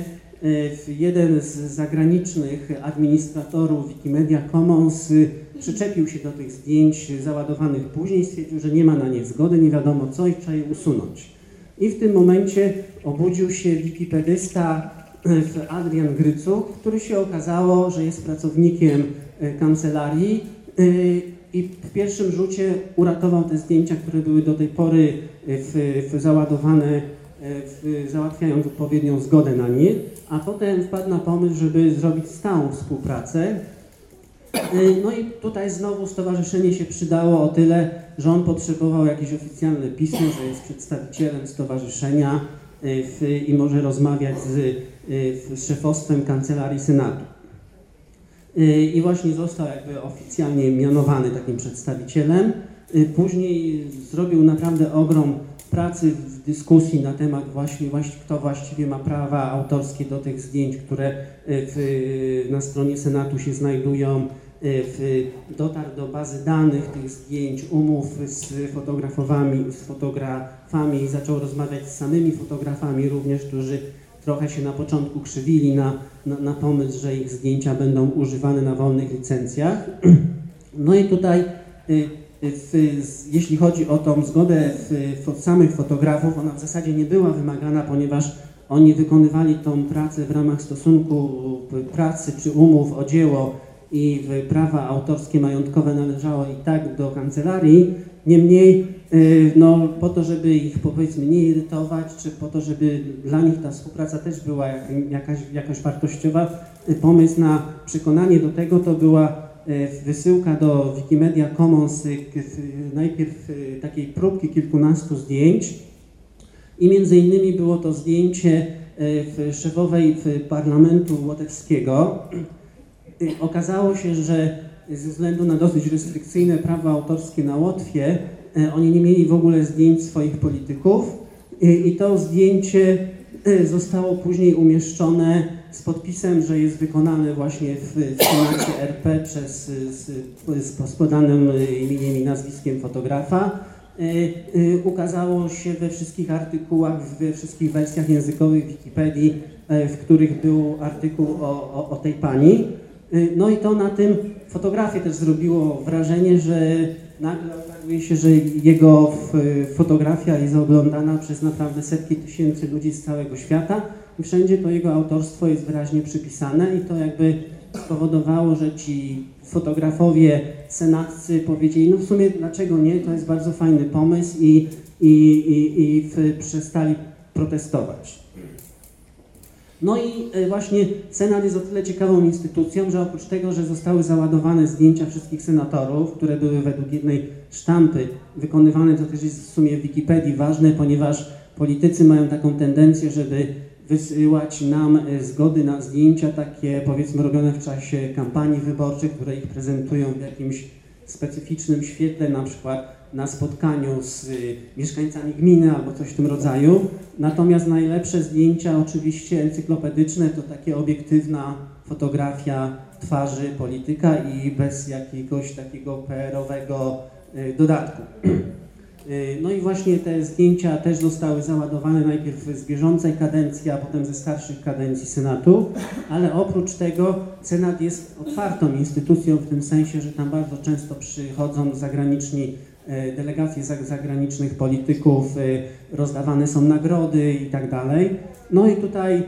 jeden z zagranicznych administratorów Wikimedia Commons przyczepił się do tych zdjęć załadowanych później, stwierdził, że nie ma na nie zgody, nie wiadomo co i trzeba je usunąć. I w tym momencie obudził się wikipedysta Adrian Grycuk, który się okazało, że jest pracownikiem kancelarii i w pierwszym rzucie uratował te zdjęcia, które były do tej pory w, w załadowane, w, załatwiając odpowiednią zgodę na nie, a potem wpadł na pomysł, żeby zrobić stałą współpracę. No i tutaj znowu stowarzyszenie się przydało o tyle, że on potrzebował jakieś oficjalne pismo, że jest przedstawicielem stowarzyszenia w, i może rozmawiać z, z szefostwem Kancelarii Senatu. I właśnie został jakby oficjalnie mianowany takim przedstawicielem. Później zrobił naprawdę ogrom pracy dyskusji na temat właśnie, właśnie kto właściwie ma prawa autorskie do tych zdjęć, które w, na stronie Senatu się znajdują. W, dotarł do bazy danych tych zdjęć, umów z fotografowami, z fotografami i zaczął rozmawiać z samymi fotografami również, którzy trochę się na początku krzywili na, na, na pomysł, że ich zdjęcia będą używane na wolnych licencjach. <clears throat> No i tutaj w, jeśli chodzi o tą zgodę w, samych fotografów, ona w zasadzie nie była wymagana, ponieważ oni wykonywali tą pracę w ramach stosunku pracy czy umów o dzieło i prawa autorskie majątkowe należało i tak do kancelarii. Niemniej, no, po to, żeby ich powiedzmy nie irytować, czy po to, żeby dla nich ta współpraca też była jakaś, jakaś wartościowa, pomysł na przekonanie do tego to była wysyłka do Wikimedia Commons najpierw takiej próbki kilkunastu zdjęć i między innymi było to zdjęcie szefowej parlamentu łotewskiego. Okazało się, że ze względu na dosyć restrykcyjne prawa autorskie na Łotwie, oni nie mieli w ogóle zdjęć swoich polityków i to zdjęcie zostało później umieszczone z podpisem, że jest wykonane właśnie w, w <coughs> RP przez, z, z, podanym imieniem i nazwiskiem fotografa. Ukazało się we wszystkich artykułach, we wszystkich wersjach językowych Wikipedii, w których był artykuł o, o, o tej pani. No i to na tym fotografie też zrobiło wrażenie, że nagle okazuje się, że jego fotografia jest oglądana przez naprawdę setki tysięcy ludzi z całego świata i wszędzie to jego autorstwo jest wyraźnie przypisane i to jakby spowodowało, że ci fotografowie, senatcy powiedzieli, no w sumie dlaczego nie, to jest bardzo fajny pomysł i, i, i, i przestali protestować. No i właśnie Senat jest o tyle ciekawą instytucją, że oprócz tego, że zostały załadowane zdjęcia wszystkich senatorów, które były według jednej sztampy wykonywane, to też jest w sumie w Wikipedii ważne, ponieważ politycy mają taką tendencję, żeby wysyłać nam zgody na zdjęcia takie powiedzmy robione w czasie kampanii wyborczych, które ich prezentują w jakimś specyficznym świetle, na przykład na spotkaniu z mieszkańcami gminy albo coś w tym rodzaju. Natomiast najlepsze zdjęcia oczywiście encyklopedyczne to takie obiektywna fotografia twarzy polityka i bez jakiegoś takiego PR-owego dodatku. <clears throat> Y, No i właśnie te zdjęcia też zostały załadowane najpierw z bieżącej kadencji, a potem ze starszych kadencji Senatu, ale oprócz tego Senat jest otwartą instytucją w tym sensie, że tam bardzo często przychodzą zagraniczni e, delegacje zag- zagranicznych polityków, e, rozdawane są nagrody i tak dalej. No i tutaj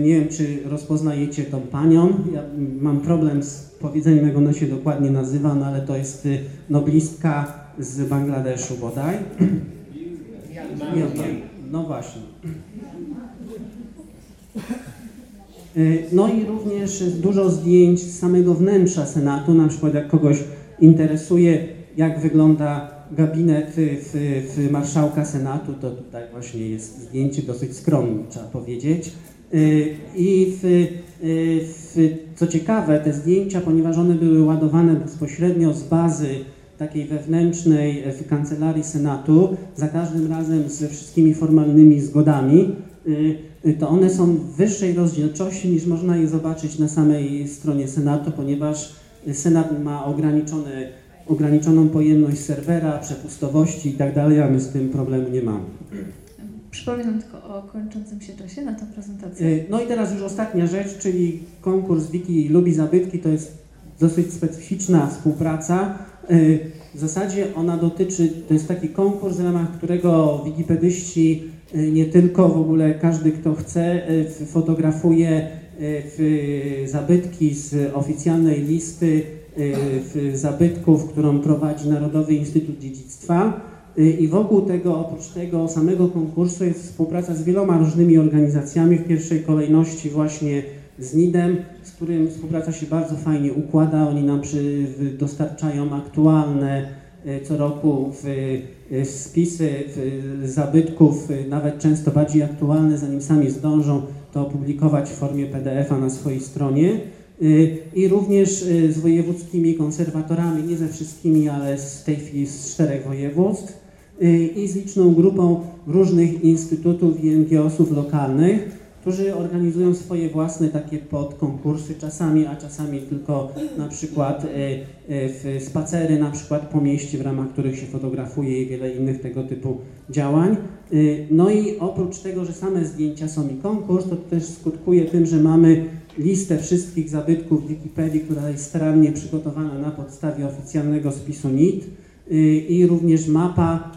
nie wiem, czy rozpoznajecie tą panią. Ja mam problem z powiedzeniem, jak ona się dokładnie nazywa, no ale to jest noblistka z Bangladeszu bodaj. Nie, no, no właśnie. Y, No i również dużo zdjęć z samego wnętrza Senatu, na przykład jak kogoś interesuje, jak wygląda gabinet y, w, w marszałka Senatu, to tutaj właśnie jest zdjęcie dosyć skromne, trzeba powiedzieć. Y, I w, w, co ciekawe, te zdjęcia, ponieważ one były ładowane bezpośrednio z bazy takiej wewnętrznej w kancelarii Senatu, za każdym razem ze wszystkimi formalnymi zgodami, y, y, to one są w wyższej rozdzielczości niż można je zobaczyć na samej stronie Senatu, ponieważ Senat ma ograniczone, ograniczoną pojemność serwera, przepustowości i tak dalej, a my z tym problemu nie mamy. Przypominam tylko o kończącym się czasie na tę prezentację. Y, No i teraz już ostatnia rzecz, czyli konkurs Wiki lubi zabytki, to jest dosyć specyficzna współpraca. Y, W zasadzie ona dotyczy, to jest taki konkurs, w ramach którego wikipedyści, y, nie tylko w ogóle każdy kto chce, y, fotografuje zabytki z oficjalnej listy zabytków, którą prowadzi Narodowy Instytut Dziedzictwa. I wokół tego, oprócz tego samego konkursu jest współpraca z wieloma różnymi organizacjami, w pierwszej kolejności właśnie z NIDem, którym współpraca się bardzo fajnie układa. Oni nam przy, dostarczają aktualne y, co roku y, spisy w, zabytków, y, nawet często bardziej aktualne, zanim sami zdążą to opublikować w formie PDF-a na swojej stronie. Y, I również y, z wojewódzkimi konserwatorami, nie ze wszystkimi, ale z tej chwili z czterech województw y, i z liczną grupą różnych instytutów i NGO-sów lokalnych, którzy organizują swoje własne takie podkonkursy czasami, a czasami tylko na przykład y, y, w spacery na przykład po mieście, w ramach których się fotografuje i wiele innych tego typu działań. Y, No i oprócz tego, że same zdjęcia są i konkurs, to też skutkuje tym, że mamy listę wszystkich zabytków Wikipedii, która jest starannie przygotowana na podstawie oficjalnego spisu NIT i również mapa,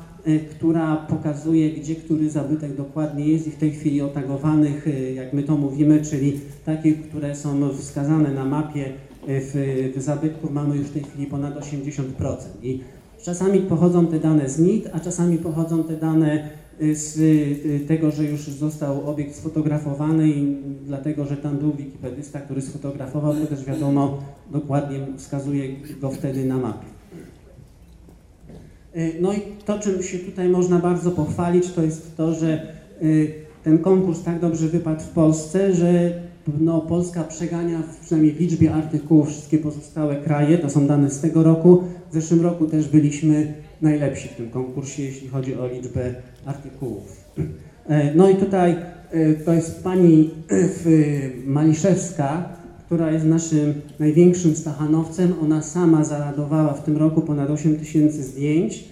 która pokazuje, gdzie który zabytek dokładnie jest i w tej chwili otagowanych, y, jak my to mówimy, czyli takich, które są wskazane na mapie y, w, w zabytku mamy już w tej chwili ponad 80%. I czasami pochodzą te dane z NIT, a czasami pochodzą te dane y, z y, tego, że już został obiekt sfotografowany i dlatego, że tam był wikipedysta, który sfotografował, to też wiadomo, dokładnie wskazuje go wtedy na mapie. Y, No i to, czym się tutaj można bardzo pochwalić, to jest to, że y, ten konkurs tak dobrze wypadł w Polsce, że no, Polska przegania w- przynajmniej w liczbie artykułów wszystkie pozostałe kraje, to są dane z tego roku. W zeszłym roku też byliśmy najlepsi w tym konkursie, jeśli chodzi o liczbę artykułów. E, No i tutaj e, to jest pani e, Maliszewska, która jest naszym największym stachanowcem. Ona sama zaradowała w tym roku ponad 8 tysięcy zdjęć,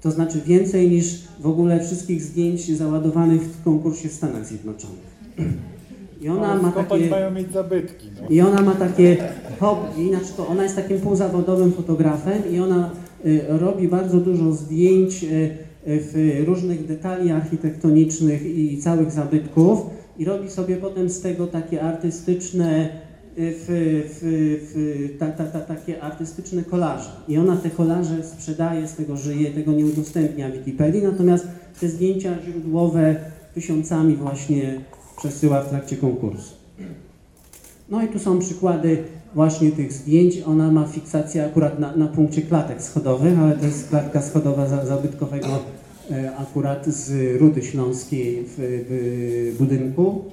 to znaczy więcej niż w ogóle wszystkich zdjęć załadowanych w konkursie w Stanach Zjednoczonych. I ona ma takie... mają mieć zabytki? No? I ona ma takie hobby, znaczy to ona jest takim półzawodowym fotografem i ona y, robi bardzo dużo zdjęć y, w różnych detali architektonicznych i całych zabytków i robi sobie potem z tego takie artystyczne w, w, w, ta, ta, ta, takie artystyczne kolaże. I ona te kolaże sprzedaje, z tego żyje, tego nie udostępnia Wikipedii, natomiast te zdjęcia źródłowe tysiącami właśnie przesyła w trakcie konkursu. No i tu są przykłady właśnie tych zdjęć. Ona ma fiksację akurat na, na punkcie klatek schodowych, ale to jest klatka schodowa za, zabytkowego e, akurat z Rudy Śląskiej w, w budynku.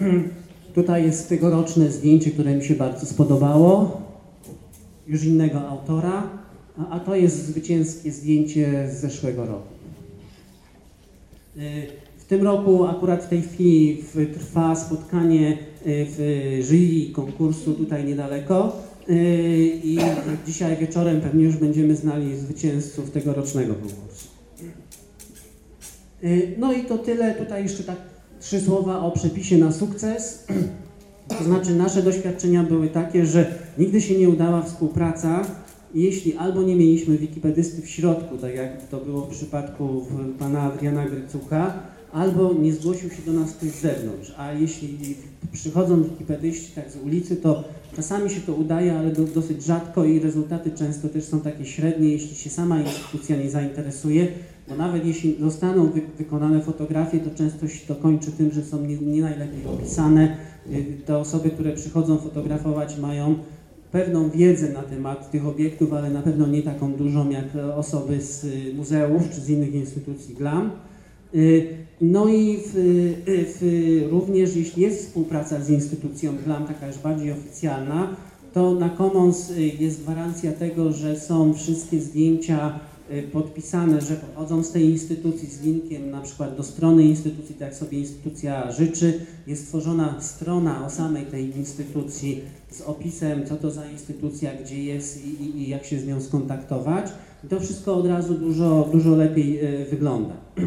<clears throat> E, tutaj jest tegoroczne zdjęcie, które mi się bardzo spodobało, już innego autora, a, to jest zwycięskie zdjęcie z zeszłego roku. E, W tym roku akurat w tej chwili trwa spotkanie e, w jury konkursu tutaj niedaleko Yy, I dzisiaj wieczorem pewnie już będziemy znali zwycięzców tegorocznego konkursu. No i to tyle. Tutaj jeszcze tak trzy słowa o przepisie na sukces. To znaczy nasze doświadczenia były takie, że nigdy się nie udała współpraca, jeśli albo nie mieliśmy wikipedysty w środku, tak jak to było w przypadku pana Adriana Grycuka, albo nie zgłosił się do nas ktoś z zewnątrz. A jeśli przychodzą wikipedyści tak z ulicy, to czasami się to udaje, ale do, dosyć rzadko i rezultaty często też są takie średnie, jeśli się sama instytucja nie zainteresuje, bo nawet jeśli zostaną wy, wykonane fotografie, to często się to kończy tym, że są nie, nie najlepiej opisane. Y, Te osoby, które przychodzą fotografować mają pewną wiedzę na temat tych obiektów, ale na pewno nie taką dużą jak osoby z y, muzeów czy z innych instytucji GLAM. Y, No i w, w, również jeśli jest współpraca z instytucją GLAM, taka już bardziej oficjalna, to na Commons jest gwarancja tego, że są wszystkie zdjęcia podpisane, że pochodzą z tej instytucji z linkiem na przykład do strony instytucji, tak sobie instytucja życzy. Jest stworzona strona o samej tej instytucji z opisem, co to za instytucja, gdzie jest i, i, i jak się z nią skontaktować. I to wszystko od razu dużo, dużo lepiej y, wygląda. <clears throat>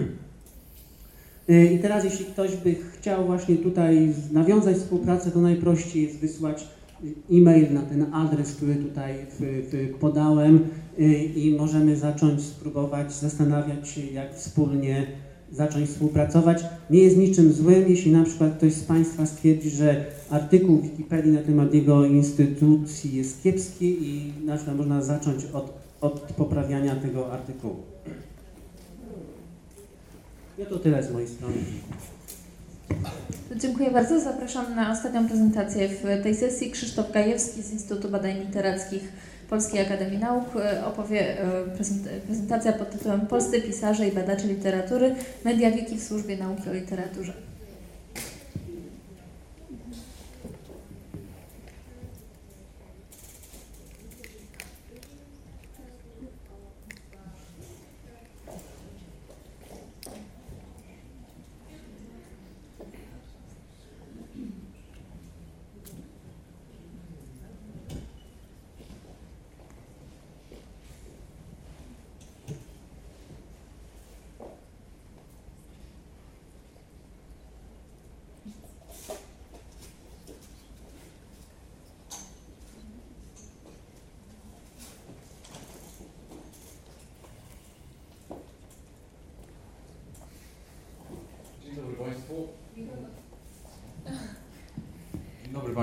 Y, I teraz jeśli ktoś by chciał właśnie tutaj nawiązać współpracę, to najprościej jest wysłać y, e-mail na ten adres, który tutaj podałem y, i możemy zacząć spróbować zastanawiać się, jak wspólnie zacząć współpracować. Nie jest niczym złym, jeśli na przykład ktoś z Państwa stwierdzi, że artykuł Wikipedii na temat jego instytucji jest kiepski i na przykład można zacząć od, od poprawiania tego artykułu. No to tyle z mojej strony. Dziękuję bardzo. Zapraszam na ostatnią prezentację w tej sesji. Krzysztof Gajewski z Instytutu Badań Literackich Polskiej Akademii Nauk e, opowie e, prezent- prezentacja pod tytułem Polscy pisarze i badacze literatury, media wiki w służbie nauki o literaturze.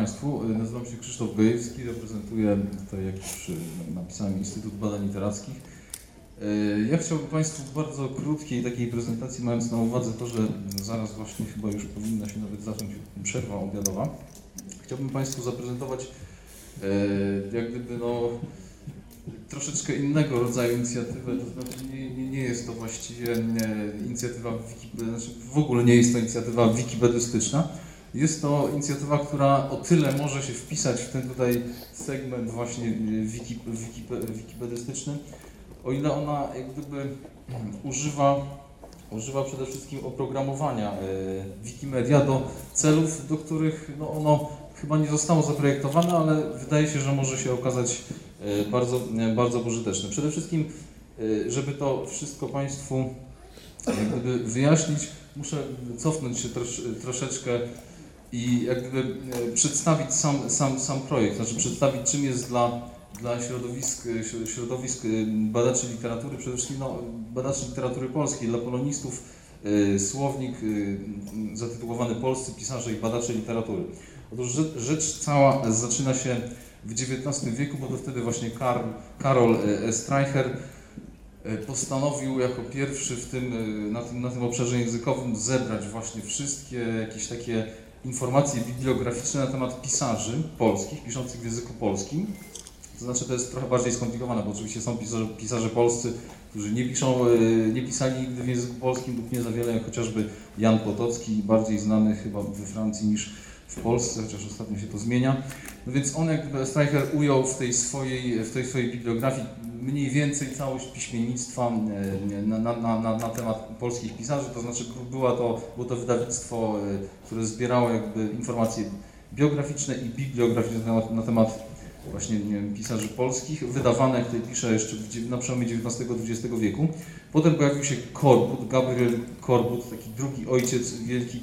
Państwu. Nazywam się Krzysztof Gojewski, reprezentuję tutaj, jak już y, napisałem, Instytut Badań Literackich. Y, Ja chciałbym Państwu w bardzo krótkiej takiej prezentacji, mając na uwadze to, że zaraz właśnie chyba już powinna się nawet zacząć przerwa obiadowa, chciałbym Państwu zaprezentować jak gdyby no troszeczkę innego rodzaju inicjatywę, to znaczy nie, nie, nie jest to właściwie inicjatywa, znaczy w ogóle nie jest to inicjatywa wikipedystyczna. Jest to inicjatywa, która o tyle może się wpisać w ten tutaj segment właśnie wiki, wiki, wikipedystyczny, o ile ona jak gdyby używa, używa przede wszystkim oprogramowania e, Wikimedia do celów, do których no, ono chyba nie zostało zaprojektowane, ale wydaje się, że może się okazać e, bardzo, e, bardzo pożyteczne. Przede wszystkim, e, żeby to wszystko Państwu jak gdyby wyjaśnić, muszę cofnąć się trosz, troszeczkę i jak gdyby e, przedstawić sam, sam, sam projekt, znaczy przedstawić czym jest dla, dla środowisk, e, śro- środowisk e, badaczy literatury, przede wszystkim no, badaczy literatury polskiej, dla polonistów słownik zatytułowany Polscy pisarze i badacze literatury. Otóż rzecz, cała zaczyna się w XIX wieku, bo to wtedy właśnie Karl, Karol Streicher postanowił jako pierwszy w tym, na, tym, na tym obszarze językowym zebrać właśnie wszystkie jakieś takie informacje bibliograficzne na temat pisarzy polskich, piszących w języku polskim. To znaczy to jest trochę bardziej skomplikowane, bo oczywiście są pisarze, pisarze polscy, którzy nie piszą, e, nie pisali nigdy w języku polskim lub nie za wiele, jak chociażby Jan Potocki, bardziej znany chyba we Francji niż w Polsce, chociaż ostatnio się to zmienia. No więc on jakby Streicher ujął w tej swojej, w tej swojej bibliografii mniej więcej całość piśmiennictwa e, na, na, na, na, temat polskich pisarzy, to znaczy była to, było to wydawnictwo, e, które zbierało jakby informacje biograficzne i bibliograficzne na temat, na temat właśnie nie wiem, pisarzy polskich, wydawane, jak tutaj piszę, jeszcze w, na przełomie XIX-XX wieku. Potem pojawił się Korbut, Gabriel Korbut, taki drugi ojciec wielkiej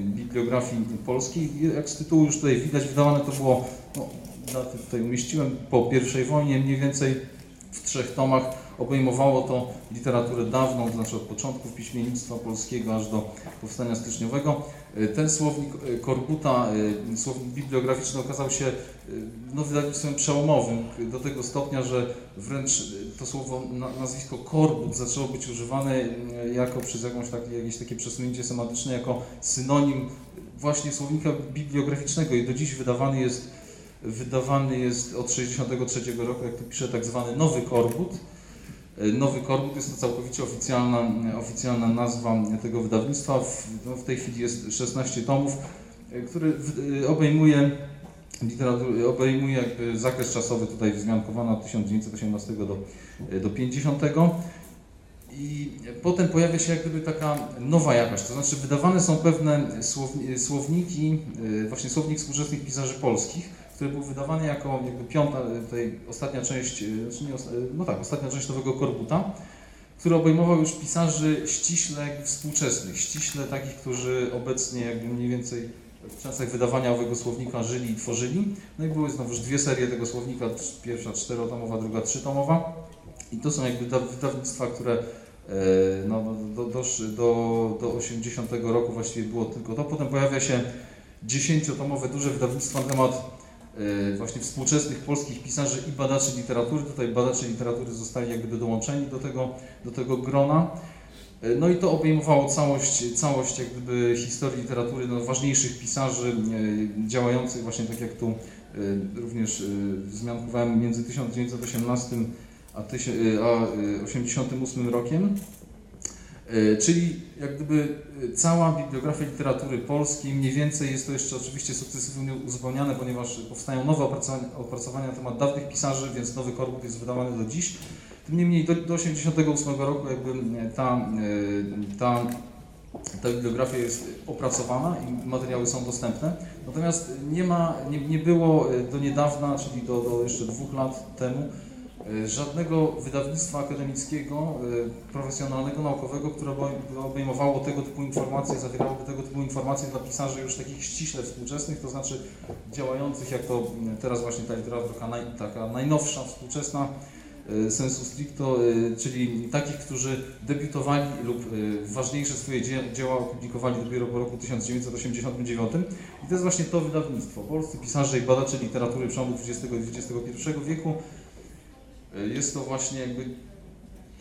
bibliografii polskiej. Jak z tytułu już tutaj widać, wydawane to było, no, daty tutaj umieściłem, po I wojnie mniej więcej w trzech tomach. Obejmowało to literaturę dawną, to znaczy od początków piśmiennictwa polskiego aż do powstania styczniowego. E, Ten słownik e, Korbuta, e, słownik bibliograficzny okazał się no, wydawnictwem przełomowym do tego stopnia, że wręcz to słowo, na, nazwisko Korbut zaczęło być używane jako przez jakąś takie, jakieś takie przesunięcie semantyczne, jako synonim właśnie słownika bibliograficznego i do dziś wydawany jest, wydawany jest od 63 roku, jak tu pisze, tak zwany Nowy Korbut. E, Nowy Korbut jest to całkowicie oficjalna, oficjalna nazwa tego wydawnictwa. W, no, w tej chwili jest 16 tomów, e, który e, obejmuje literaturę, obejmuje jakby zakres czasowy tutaj wzmiankowany od 1918 do, do 50. I potem pojawia się jak gdyby taka nowa jakość, to znaczy wydawane są pewne słowni- słowniki, właśnie słownik współczesnych pisarzy polskich, który był wydawany jako jakby piąta, e, tutaj ostatnia część, e, znaczy nie, e, no tak, ostatnia część Nowego Korbuta, który obejmował już pisarzy ściśle współczesnych, ściśle takich, którzy obecnie jakby mniej więcej w czasach wydawania owego słownika żyli i tworzyli. No i były znowuż dwie serie tego słownika, pierwsza czterotomowa, druga trzytomowa. I to są jakby da- wydawnictwa, które no, do, do, do, do 80 roku właściwie było tylko to. Potem pojawia się dziesięciotomowe duże wydawnictwo na temat właśnie współczesnych polskich pisarzy i badaczy literatury. Tutaj badacze literatury zostali jakby dołączeni do tego, do tego grona. E, No i to obejmowało całość, całość jak gdyby historii literatury no, ważniejszych pisarzy e, działających właśnie tak jak tu e, również e, wzmiankowałem między 1918 a, tysią- e, a e, 88 rokiem. E, Czyli jak gdyby e, cała bibliografia literatury polskiej, mniej więcej jest to jeszcze oczywiście sukcesywnie uzupełniane, ponieważ powstają nowe opracowania, opracowania na temat dawnych pisarzy, więc nowy korbut jest wydawany do dziś. Tym niemniej do, do 88 roku jakby e, ta, ta, ta bibliografia jest opracowana i materiały są dostępne. Natomiast nie ma, nie, nie było do niedawna, czyli do, do jeszcze dwóch lat temu, żadnego wydawnictwa akademickiego, e, profesjonalnego, naukowego, które obej- obejmowało tego typu informacje, zawierałoby tego typu informacje dla pisarzy już takich ściśle współczesnych, to znaczy działających, jak to m, teraz właśnie ta literatura taka najnowsza, współczesna, e, sensu stricto, e, czyli takich, którzy debiutowali lub e, ważniejsze swoje dzie- dzieła opublikowali dopiero po roku 1989. I to jest właśnie to wydawnictwo. Polscy pisarze i badacze literatury przełomu XX i XXI wieku. E, Jest to właśnie jakby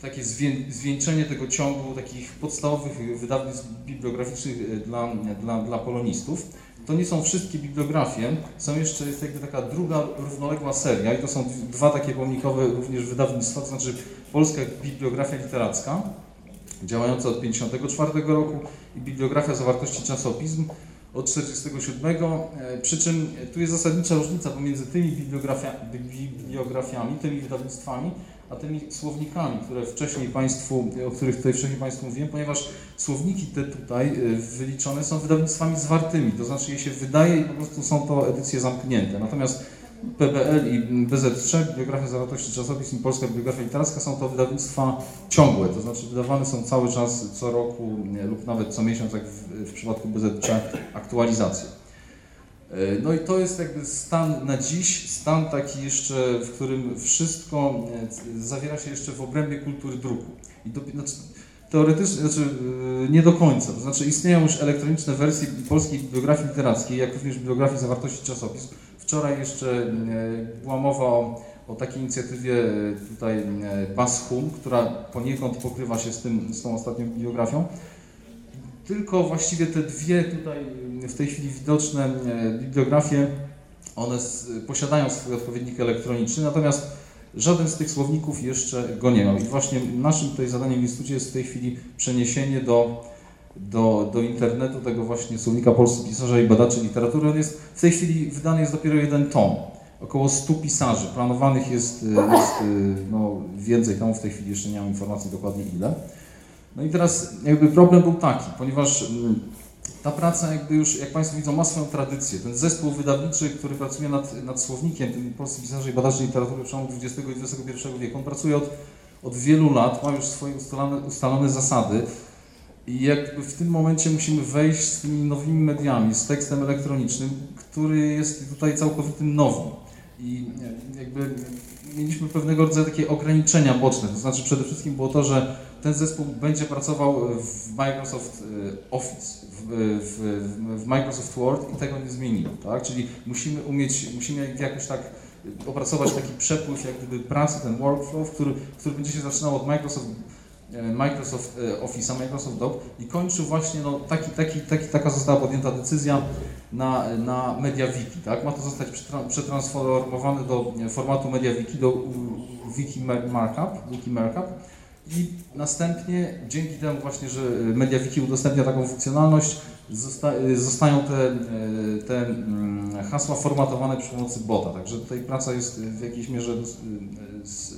takie zwieńczenie tego ciągu takich podstawowych wydawnictw bibliograficznych e, dla, dla, dla polonistów. To nie są wszystkie bibliografie, są jeszcze jest jakby taka druga równoległa seria i to są dwa takie pomnikowe również wydawnictwa, to znaczy Polska Bibliografia Literacka, działająca od 1954 roku i Bibliografia Zawartości Czasopism od 1947, e, przy czym tu jest zasadnicza różnica pomiędzy tymi bibliografia, bibliografiami, tymi wydawnictwami, a tymi słownikami, które wcześniej Państwu, o których tutaj wcześniej Państwu mówiłem, ponieważ słowniki te tutaj e, wyliczone są wydawnictwami zwartymi, to znaczy je się wydaje i po prostu są to edycje zamknięte. Natomiast PBL i BZ3, Bibliografia Zawartości Czasopism i Polska Bibliografia Literacka są to wydawnictwa ciągłe, to znaczy wydawane są cały czas, co roku lub nawet co miesiąc, jak w, w przypadku BZ3, aktualizacje. E, No i to jest jakby stan na dziś, stan taki jeszcze, w którym wszystko e, zawiera się jeszcze w obrębie kultury druku. I do, znaczy, teoretycznie, znaczy e, nie do końca, to znaczy istnieją już elektroniczne wersje polskiej bibliografii literackiej, jak również bibliografii zawartości czasopism. Wczoraj jeszcze e, była mowa o, o takiej inicjatywie e, tutaj e, Bashum, która poniekąd pokrywa się z, tym, z tą ostatnią bibliografią. Tylko właściwie te dwie tutaj w tej chwili widoczne bibliografie, one s- posiadają swój odpowiednik elektroniczny, natomiast żaden z tych słowników jeszcze go nie miał. I właśnie naszym tutaj zadaniem w Instytucie jest w tej chwili przeniesienie do, do, do internetu tego właśnie słownika polskich pisarza i badaczy literatury. On jest w tej chwili wydany jest dopiero jeden tom. Około 100 pisarzy. Planowanych jest, e, jest e, no, więcej tomów, w tej chwili jeszcze nie mam informacji dokładnie ile. No i teraz jakby problem był taki, ponieważ ta praca jakby już, jak Państwo widzą, ma swoją tradycję. Ten zespół wydawniczy, który pracuje nad, nad słownikiem, tym polskim pisarzy i badaczy literatury przełomu XX i XXI wieku, on pracuje od, od wielu lat, ma już swoje ustalone, ustalone zasady i jakby w tym momencie musimy wejść z tymi nowymi mediami, z tekstem elektronicznym, który jest tutaj całkowitym nowym. I jakby mieliśmy pewnego rodzaju takie ograniczenia boczne, to znaczy przede wszystkim było to, że ten zespół będzie pracował w Microsoft e, Office, w, w, w Microsoft Word i tego nie zmienimy, tak? Czyli musimy umieć, musimy jakoś tak opracować taki przepływ jak gdyby pracy, ten workflow, który, który będzie się zaczynał od Microsoft e, Microsoft e, Office'a, Microsoft Doc i kończył właśnie, no, taki, taki, taki, taka została podjęta decyzja na, na MediaWiki, tak? Ma to zostać przetransformowane do formatu MediaWiki, do Wiki Markup, Wiki Markup i następnie dzięki temu właśnie, że MediaWiki udostępnia taką funkcjonalność, zosta zostają te, te mm, hasła formatowane przy pomocy bota. Także tutaj praca jest w jakiejś mierze z, e,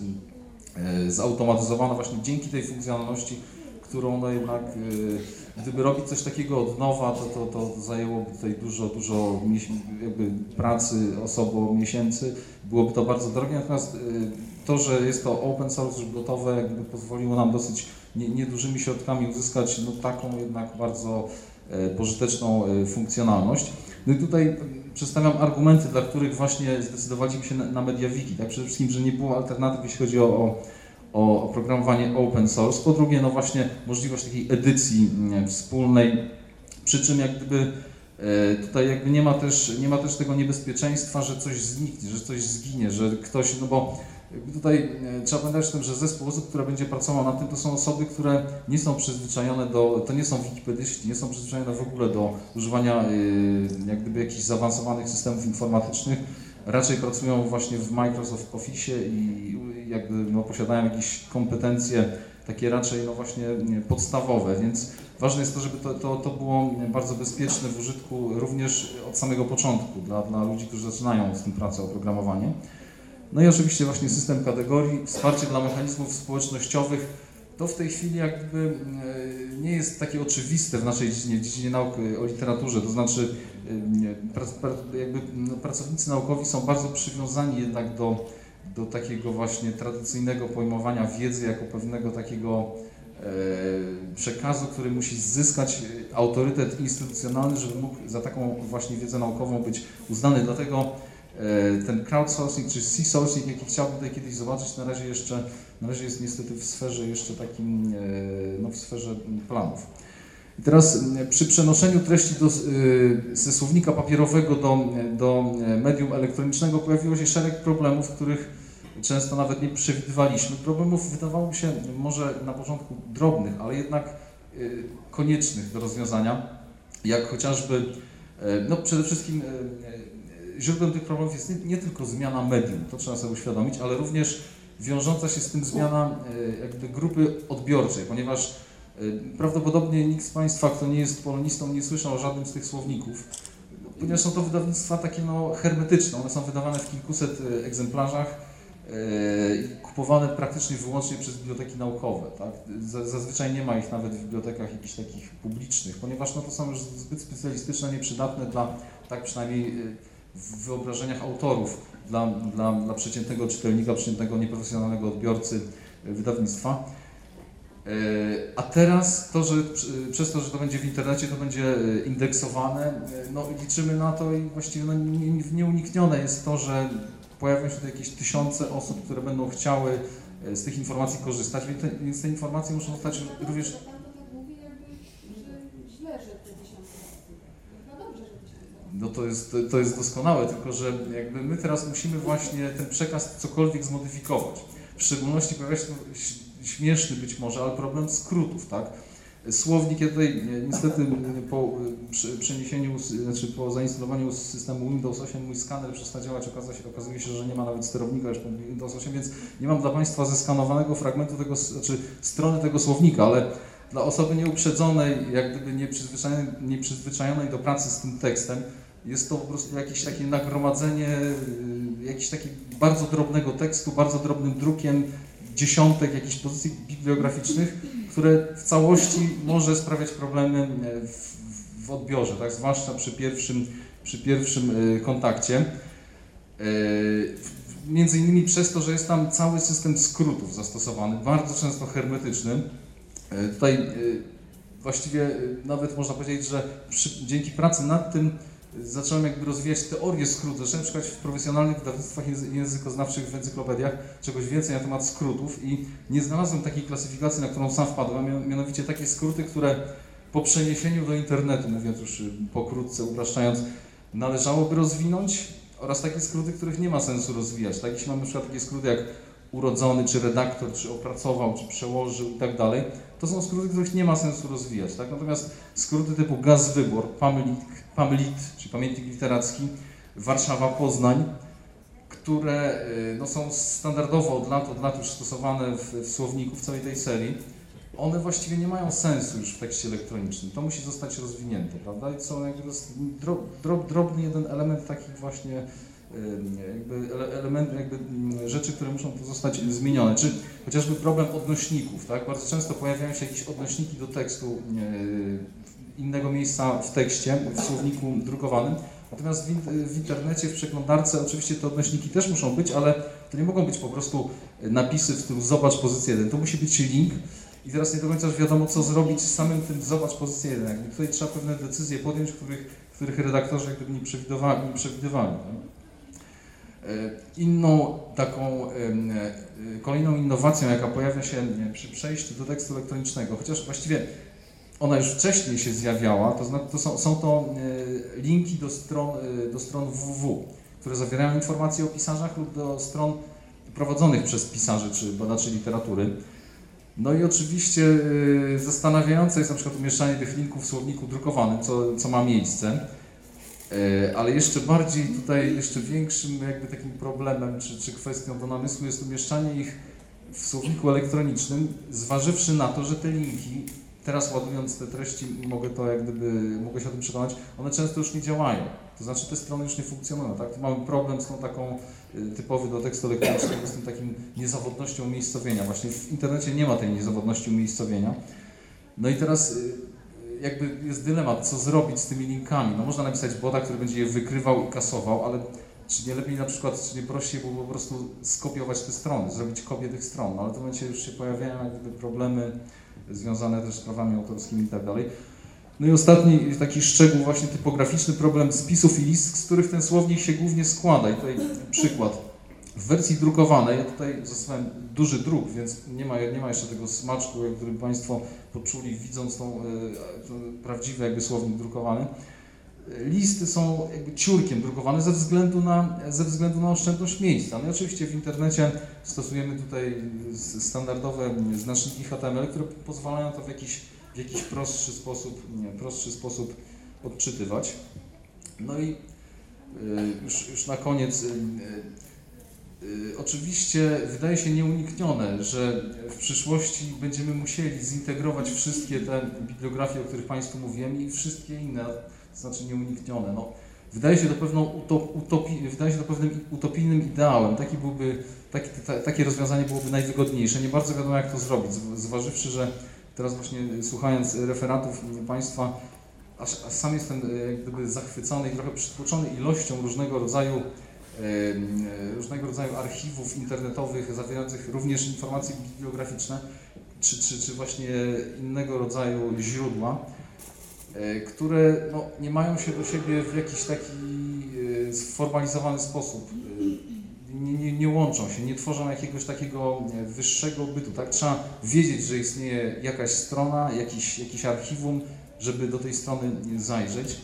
zautomatyzowana właśnie dzięki tej funkcjonalności, którą no jednak e, gdyby robić coś takiego od nowa, to, to, to zajęłoby tutaj dużo, dużo jakby pracy osobo miesięcy, byłoby to bardzo drogie, natomiast e, to, że jest to open source już gotowe, jakby pozwoliło nam dosyć niedużymi środkami uzyskać no, taką jednak bardzo e, pożyteczną e, funkcjonalność. No i tutaj przedstawiam argumenty, dla których właśnie zdecydowaliśmy się na, na MediaWiki. Tak? Przede wszystkim, że nie było alternatyw, jeśli chodzi o, o, o oprogramowanie open source. Po drugie, no właśnie możliwość takiej edycji wspólnej, przy czym jak gdyby e, Tutaj jakby nie ma, też, nie ma też tego niebezpieczeństwa, że coś zniknie, że coś zginie, że ktoś, no bo Tutaj e, trzeba pamiętać o tym, że zespół osób, które będzie pracował nad tym, to są osoby, które nie są przyzwyczajone do, to nie są wikipedyści, nie są przyzwyczajone w ogóle do używania e, jak gdyby jakichś zaawansowanych systemów informatycznych. Raczej pracują właśnie w Microsoft Office i jakby no, posiadają jakieś kompetencje takie raczej no właśnie podstawowe, więc ważne jest to, żeby to, to, to było bardzo bezpieczne w użytku również od samego początku dla, dla ludzi, którzy zaczynają z tym pracę oprogramowanie. No i oczywiście właśnie system kategorii, wsparcie dla mechanizmów społecznościowych. To w tej chwili jakby e, nie jest takie oczywiste w naszej dziedzinie, w dziedzinie nauk o literaturze, to znaczy e, jakby no, pracownicy naukowi są bardzo przywiązani jednak do, do takiego właśnie tradycyjnego pojmowania wiedzy jako pewnego takiego e, przekazu, który musi zyskać autorytet instytucjonalny, żeby mógł za taką właśnie wiedzę naukową być uznany. Dlatego E, ten crowdsourcing czy c-sourcing, jaki chciałbym tutaj kiedyś zobaczyć, na razie jeszcze, na razie jest niestety w sferze jeszcze takim, e, no w sferze planów. I teraz przy przenoszeniu treści do, e, ze słownika papierowego do, do medium elektronicznego pojawiło się szereg problemów, których często nawet nie przewidywaliśmy. Problemów wydawało się może na początku drobnych, ale jednak koniecznych do rozwiązania, jak chociażby no przede wszystkim źródłem tych problemów jest nie, nie, tylko zmiana medium, to trzeba sobie uświadomić, ale również wiążąca się z tym zmiana e, jakby grupy odbiorczej, ponieważ e, prawdopodobnie nikt z Państwa, kto nie jest polonistą, nie słyszał o żadnym z tych słowników, ponieważ są to wydawnictwa takie no, hermetyczne, one są wydawane w kilkuset e, egzemplarzach kupowane praktycznie wyłącznie przez biblioteki naukowe. Tak? Zazwyczaj nie ma ich nawet w bibliotekach jakichś takich publicznych, ponieważ no, to są już zbyt specjalistyczne, nieprzydatne dla, tak przynajmniej w wyobrażeniach autorów dla, dla, dla przeciętnego czytelnika, przeciętnego nieprofesjonalnego odbiorcy e, wydawnictwa. E, a teraz to, że przez to, że to będzie w internecie, to będzie e, indeksowane, no liczymy na to i właściwie no, nieuniknione jest to, że pojawią się tu jakieś tysiące osób, które będą chciały z tych informacji korzystać, więc te informacje muszą zostać również no to jest, to jest doskonałe, tylko że jakby my teraz musimy właśnie ten przekaz cokolwiek zmodyfikować. W szczególności pojawia się śmieszny być może, ale problem skrótów, tak? Słownik, ja tutaj niestety po przeniesieniu, znaczy po zainstalowaniu systemu Windows 8 mój skaner przestał działać, okazuje się, okazuje się, że nie ma nawet sterownika po Windows 8, więc nie mam dla Państwa zeskanowanego fragmentu tego, znaczy strony tego słownika, ale dla osoby nieuprzedzonej, jak gdyby nieprzyzwyczajonej, nieprzyzwyczajonej do pracy z tym tekstem, jest to po prostu jakieś takie nagromadzenie y, jakiś taki bardzo drobnego tekstu, bardzo drobnym drukiem, dziesiątek jakichś pozycji bibliograficznych, które w całości może sprawiać problemy w, w w odbiorze, tak? zwłaszcza przy pierwszym, przy pierwszym y, kontakcie. Y, Między innymi przez to, że jest tam cały system skrótów zastosowany, bardzo często hermetyczny. Y, Tutaj y, właściwie y, nawet można powiedzieć, że przy, dzięki pracy nad tym zacząłem jakby rozwijać teorię skrótów. Zacząłem szukać w profesjonalnych wydawnictwach języ- językoznawczych, w encyklopediach czegoś więcej na temat skrótów i nie znalazłem takiej klasyfikacji, na którą sam wpadłem, mianowicie takie skróty, które po przeniesieniu do internetu, mówiąc już y, pokrótce, upraszczając, należałoby rozwinąć oraz takie skróty, których nie ma sensu rozwijać. Tak, jeśli mamy na przykład takie skróty jak urodzony, czy redaktor, czy opracował, czy przełożył i tak dalej, to są skróty, których nie ma sensu rozwijać. Tak? Natomiast skróty typu gaz wybór, PAMLIT, PAMLIT czyli pamiętnik literacki, Warszawa, Poznań, które y, no, są standardowo od lat, od lat już stosowane w, w słowniku, w całej tej serii, one właściwie nie mają sensu już w tekście elektronicznym. To musi zostać rozwinięte, prawda? I są jakby dos- dro, dro, drobny jeden element takich właśnie jakby ele, element, jakby mm, rzeczy, które muszą zostać zmienione. Czy chociażby problem odnośników, tak? Bardzo często pojawiają się jakieś odnośniki do tekstu yy, innego miejsca w tekście, w słowniku drukowanym. Natomiast w, w internecie, w przeglądarce oczywiście te odnośniki też muszą być, ale to nie mogą być po prostu napisy w stylu zobacz pozycję 1. To musi być link i teraz nie do końca wiadomo, co zrobić z samym tym zobacz pozycję 1. Jakby tutaj trzeba pewne decyzje podjąć, których, których redaktorzy jak gdyby nie przewidywali. Nie przewidywali tak? E, Inną taką, em, e, kolejną innowacją, jaka pojawia się przy przejściu do tekstu elektronicznego, chociaż właściwie ona już wcześniej się zjawiała, to, znaczy, to są, są to e, linki do stron, e, do stron www, które zawierają informacje o pisarzach lub do stron prowadzonych przez pisarzy czy badaczy literatury. No i oczywiście e, zastanawiające jest na przykład umieszczanie tych linków w słowniku drukowanym, co, co ma miejsce. E, Ale jeszcze bardziej tutaj, jeszcze większym jakby takim problemem czy, czy kwestią do namysłu jest umieszczanie ich w słowniku elektronicznym, zważywszy na to, że te linki, teraz ładując te treści, mogę to jak gdyby, mogę się o tym przekonać, one często już nie działają. To znaczy te strony już nie funkcjonują, tak? Tu mamy problem z tą taką y, typowy do tekstu elektronicznego, z tym takim niezawodnością umiejscowienia. Właśnie w internecie nie ma tej niezawodności umiejscowienia. No i teraz y, jakby jest dylemat, co zrobić z tymi linkami. No można napisać bota, który będzie je wykrywał i kasował, ale czy nie lepiej na przykład, czy nie prościej było po prostu skopiować te strony, zrobić kopię tych stron, no ale w tym momencie już się pojawiają problemy związane też z prawami autorskimi i tak dalej. No i ostatni taki szczegół właśnie typograficzny, problem spisów i list, z których ten słownik się głównie składa. I tutaj przykład. W wersji drukowanej, ja tutaj zastosowałem duży druk, więc nie ma, nie ma jeszcze tego smaczku, jak który Państwo poczuli widząc tą, e, to prawdziwy jakby słownik drukowany. Listy są jakby ciurkiem drukowane ze względu na, ze względu na oszczędność miejsca. No i oczywiście w internecie stosujemy tutaj standardowe znaczniki HTML, które pozwalają to w jakiś, w jakiś prostszy sposób, nie, prostszy sposób odczytywać. No i y, już, już na koniec. Y, y, y, Oczywiście wydaje się nieuniknione, że w przyszłości będziemy musieli zintegrować wszystkie te bibliografie, o których Państwu mówiłem i wszystkie inne, to znaczy nieuniknione. No, wydaje się to pewną utop, utopi, wydaje się to pewnym utopijnym ideałem. Taki byłby, taki, ta, takie rozwiązanie byłoby najwygodniejsze. Nie bardzo wiadomo jak to zrobić, zw- zważywszy, że teraz właśnie słuchając referatów Państwa, aż, sam jestem e, jak gdyby zachwycony i trochę przytłoczony ilością różnego rodzaju różnego rodzaju archiwów internetowych zawierających również informacje bibliograficzne, czy, czy, czy właśnie innego rodzaju źródła, e, które no, nie mają się do siebie w jakiś taki e, sformalizowany sposób. e, Nie, nie, nie łączą się, nie tworzą jakiegoś takiego wyższego bytu. Tak? Trzeba wiedzieć, że istnieje jakaś strona, jakiś, jakiś archiwum, żeby do tej strony zajrzeć.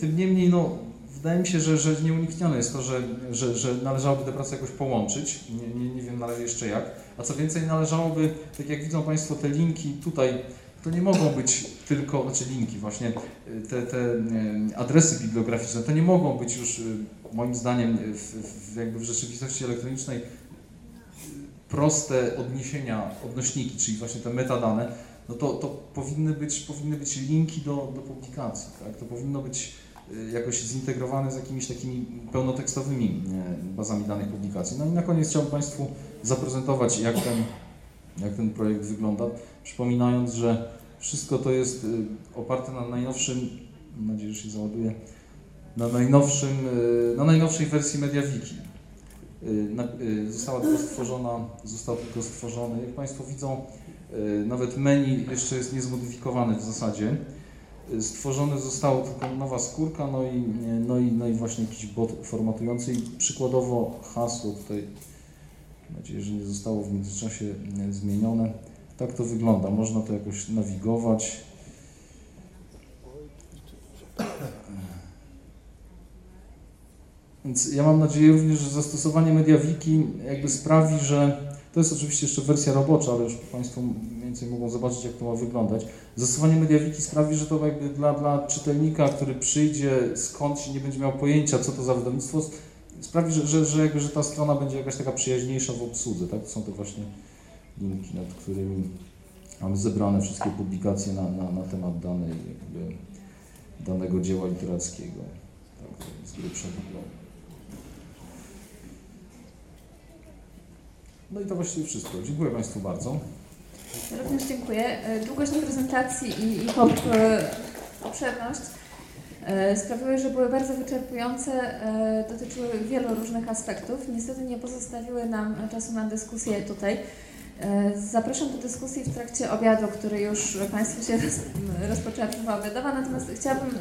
Tym niemniej, no, wydaje mi się, że, że nieuniknione jest to, że, że, że należałoby tę pracę jakoś połączyć. Nie, nie, nie wiem na razie jeszcze jak. A co więcej, należałoby, tak jak widzą Państwo te linki tutaj, to nie mogą być tylko, znaczy linki właśnie, e, te, te e, adresy bibliograficzne, to nie mogą być już e, moim zdaniem w, w, jakby w rzeczywistości elektronicznej proste odniesienia, odnośniki, czyli właśnie te metadane, no to, to powinny, być, powinny być linki do, do publikacji, tak? To powinno być jakoś zintegrowane z jakimiś takimi pełnotekstowymi y, bazami danych publikacji. No i na koniec chciałbym Państwu zaprezentować, jak ten, jak ten projekt wygląda, przypominając, że Wszystko to jest y, oparte na najnowszym, mam nadzieję, że się załaduje, na najnowszym, y, na najnowszej wersji MediaWiki. Y, y, Została tylko stworzona, został tylko stworzony, jak Państwo widzą, y, nawet menu jeszcze jest niezmodyfikowane w zasadzie. Stworzone zostało tylko nowa skórka, no i, no i, no i właśnie jakiś bot formatujący i przykładowo hasło tutaj, mam nadzieję, że nie zostało w międzyczasie y, zmienione. Tak to wygląda, można to jakoś nawigować. Więc ja mam nadzieję również, że zastosowanie MediaWiki jakby sprawi, że to jest oczywiście jeszcze wersja robocza, ale już Państwo mniej więcej mogą zobaczyć, jak to ma wyglądać. Zastosowanie MediaWiki sprawi, że to jakby dla, dla czytelnika, który przyjdzie skądś i nie będzie miał pojęcia, co to za wydawnictwo, sprawi, że, że, że, jakby, że ta strona będzie jakaś taka przyjaźniejsza w obsłudze. Tak? To są te właśnie linki, nad którymi mamy zebrane wszystkie publikacje na, na, na temat danej, jakby, danego dzieła literackiego. Tak, to z grubsza. No i to właściwie wszystko. Dziękuję Państwu bardzo. Również dziękuję. E, Długość prezentacji i, i e, obszerność e, sprawiły, że były bardzo wyczerpujące, dotyczyły wielu różnych aspektów. Niestety nie pozostawiły nam czasu na dyskusję tutaj. Zapraszam do dyskusji w trakcie obiadu, który już Państwu się <laughs> roz, rozpoczęła przerwa obiadowa, natomiast chciałabym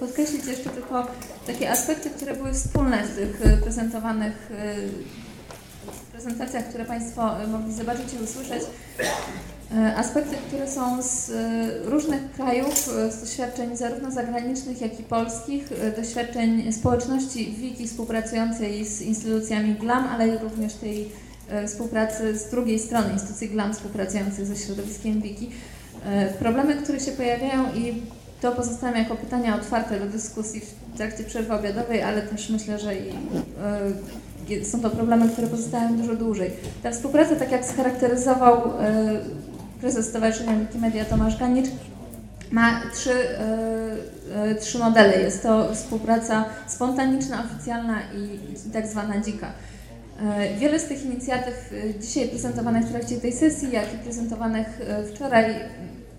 podkreślić jeszcze tylko takie aspekty, które były wspólne w tych prezentowanych prezentacjach, które Państwo mogli zobaczyć i usłyszeć. E, Aspekty, które są z e, różnych krajów, e, z doświadczeń zarówno zagranicznych, jak i polskich, doświadczeń społeczności wiki współpracującej z instytucjami GLAM, ale również tej współpracy z drugiej strony, instytucji GLAM współpracujących ze środowiskiem wiki. Problemy, które się pojawiają i to pozostawiam jako pytania otwarte do dyskusji w trakcie przerwy obiadowej, ale też myślę, że i, e, są to problemy, które pozostają dużo dłużej. Ta współpraca, tak jak scharakteryzował e, prezes Stowarzyszenia Wikimedia Tomasz Ganicz, ma trzy, e, e, trzy modele. Jest to współpraca spontaniczna, oficjalna i tak zwana dzika. E, Wiele z tych inicjatyw dzisiaj prezentowanych w trakcie tej sesji, jak i prezentowanych wczoraj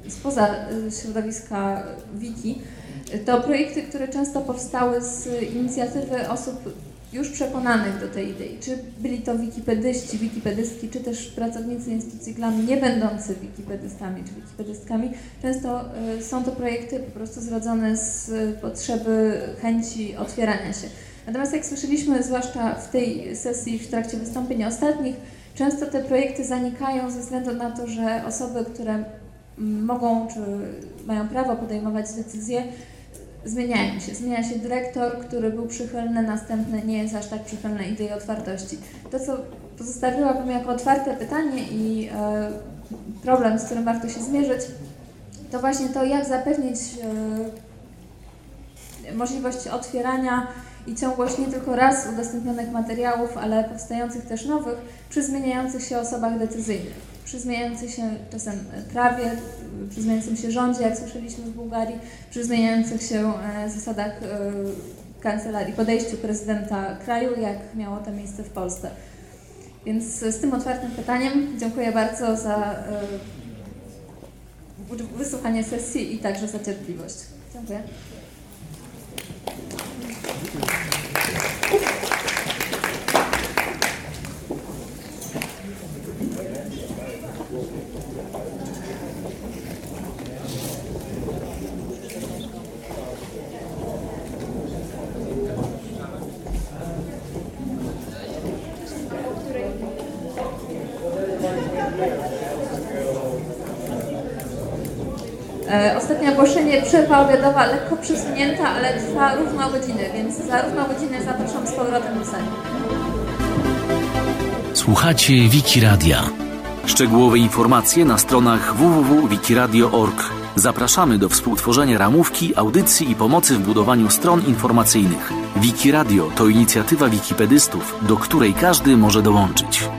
spoza środowiska wiki, to projekty, które często powstały z inicjatywy osób już przekonanych do tej idei. Czy byli to wikipedyści, wikipedystki, czy też pracownicy instytucji GLAM nie będący wikipedystami czy wikipedystkami. Często y, są to projekty po prostu zrodzone z potrzeby chęci otwierania się. Natomiast jak słyszeliśmy, zwłaszcza w tej sesji w trakcie wystąpień ostatnich, często te projekty zanikają ze względu na to, że osoby, które mm, mogą czy mają prawo podejmować decyzje, zmieniają się. Zmienia się dyrektor, który był przychylny, następny nie jest aż tak przychylny idei otwartości. To, co pozostawiłabym jako otwarte pytanie i e, problem, z którym warto się zmierzyć, to właśnie to, jak zapewnić e, możliwość otwierania i ciągłość nie tylko raz udostępnionych materiałów, ale powstających też nowych przy zmieniających się osobach decyzyjnych przy zmieniającym się czasem prawie, przy zmieniającym się rządzie, jak słyszeliśmy w Bułgarii, przy zmieniających się e, zasadach e, kancelarii, podejściu prezydenta kraju, jak miało to miejsce w Polsce. Więc z tym otwartym pytaniem dziękuję bardzo za e, wysłuchanie sesji i także za cierpliwość. Dziękuję. E, Ostatnie ogłoszenie, przerwa obiadowa lekko przesunięta, ale trwa równo godzinę, więc za równo godzinę zapraszam z powrotem do sali. Słuchacie Wiki Radia. Szczegółowe informacje na stronach www.wikiradio.org. Zapraszamy do współtworzenia ramówki, audycji i pomocy w budowaniu stron informacyjnych. Wiki Radio to inicjatywa wikipedystów, do której każdy może dołączyć.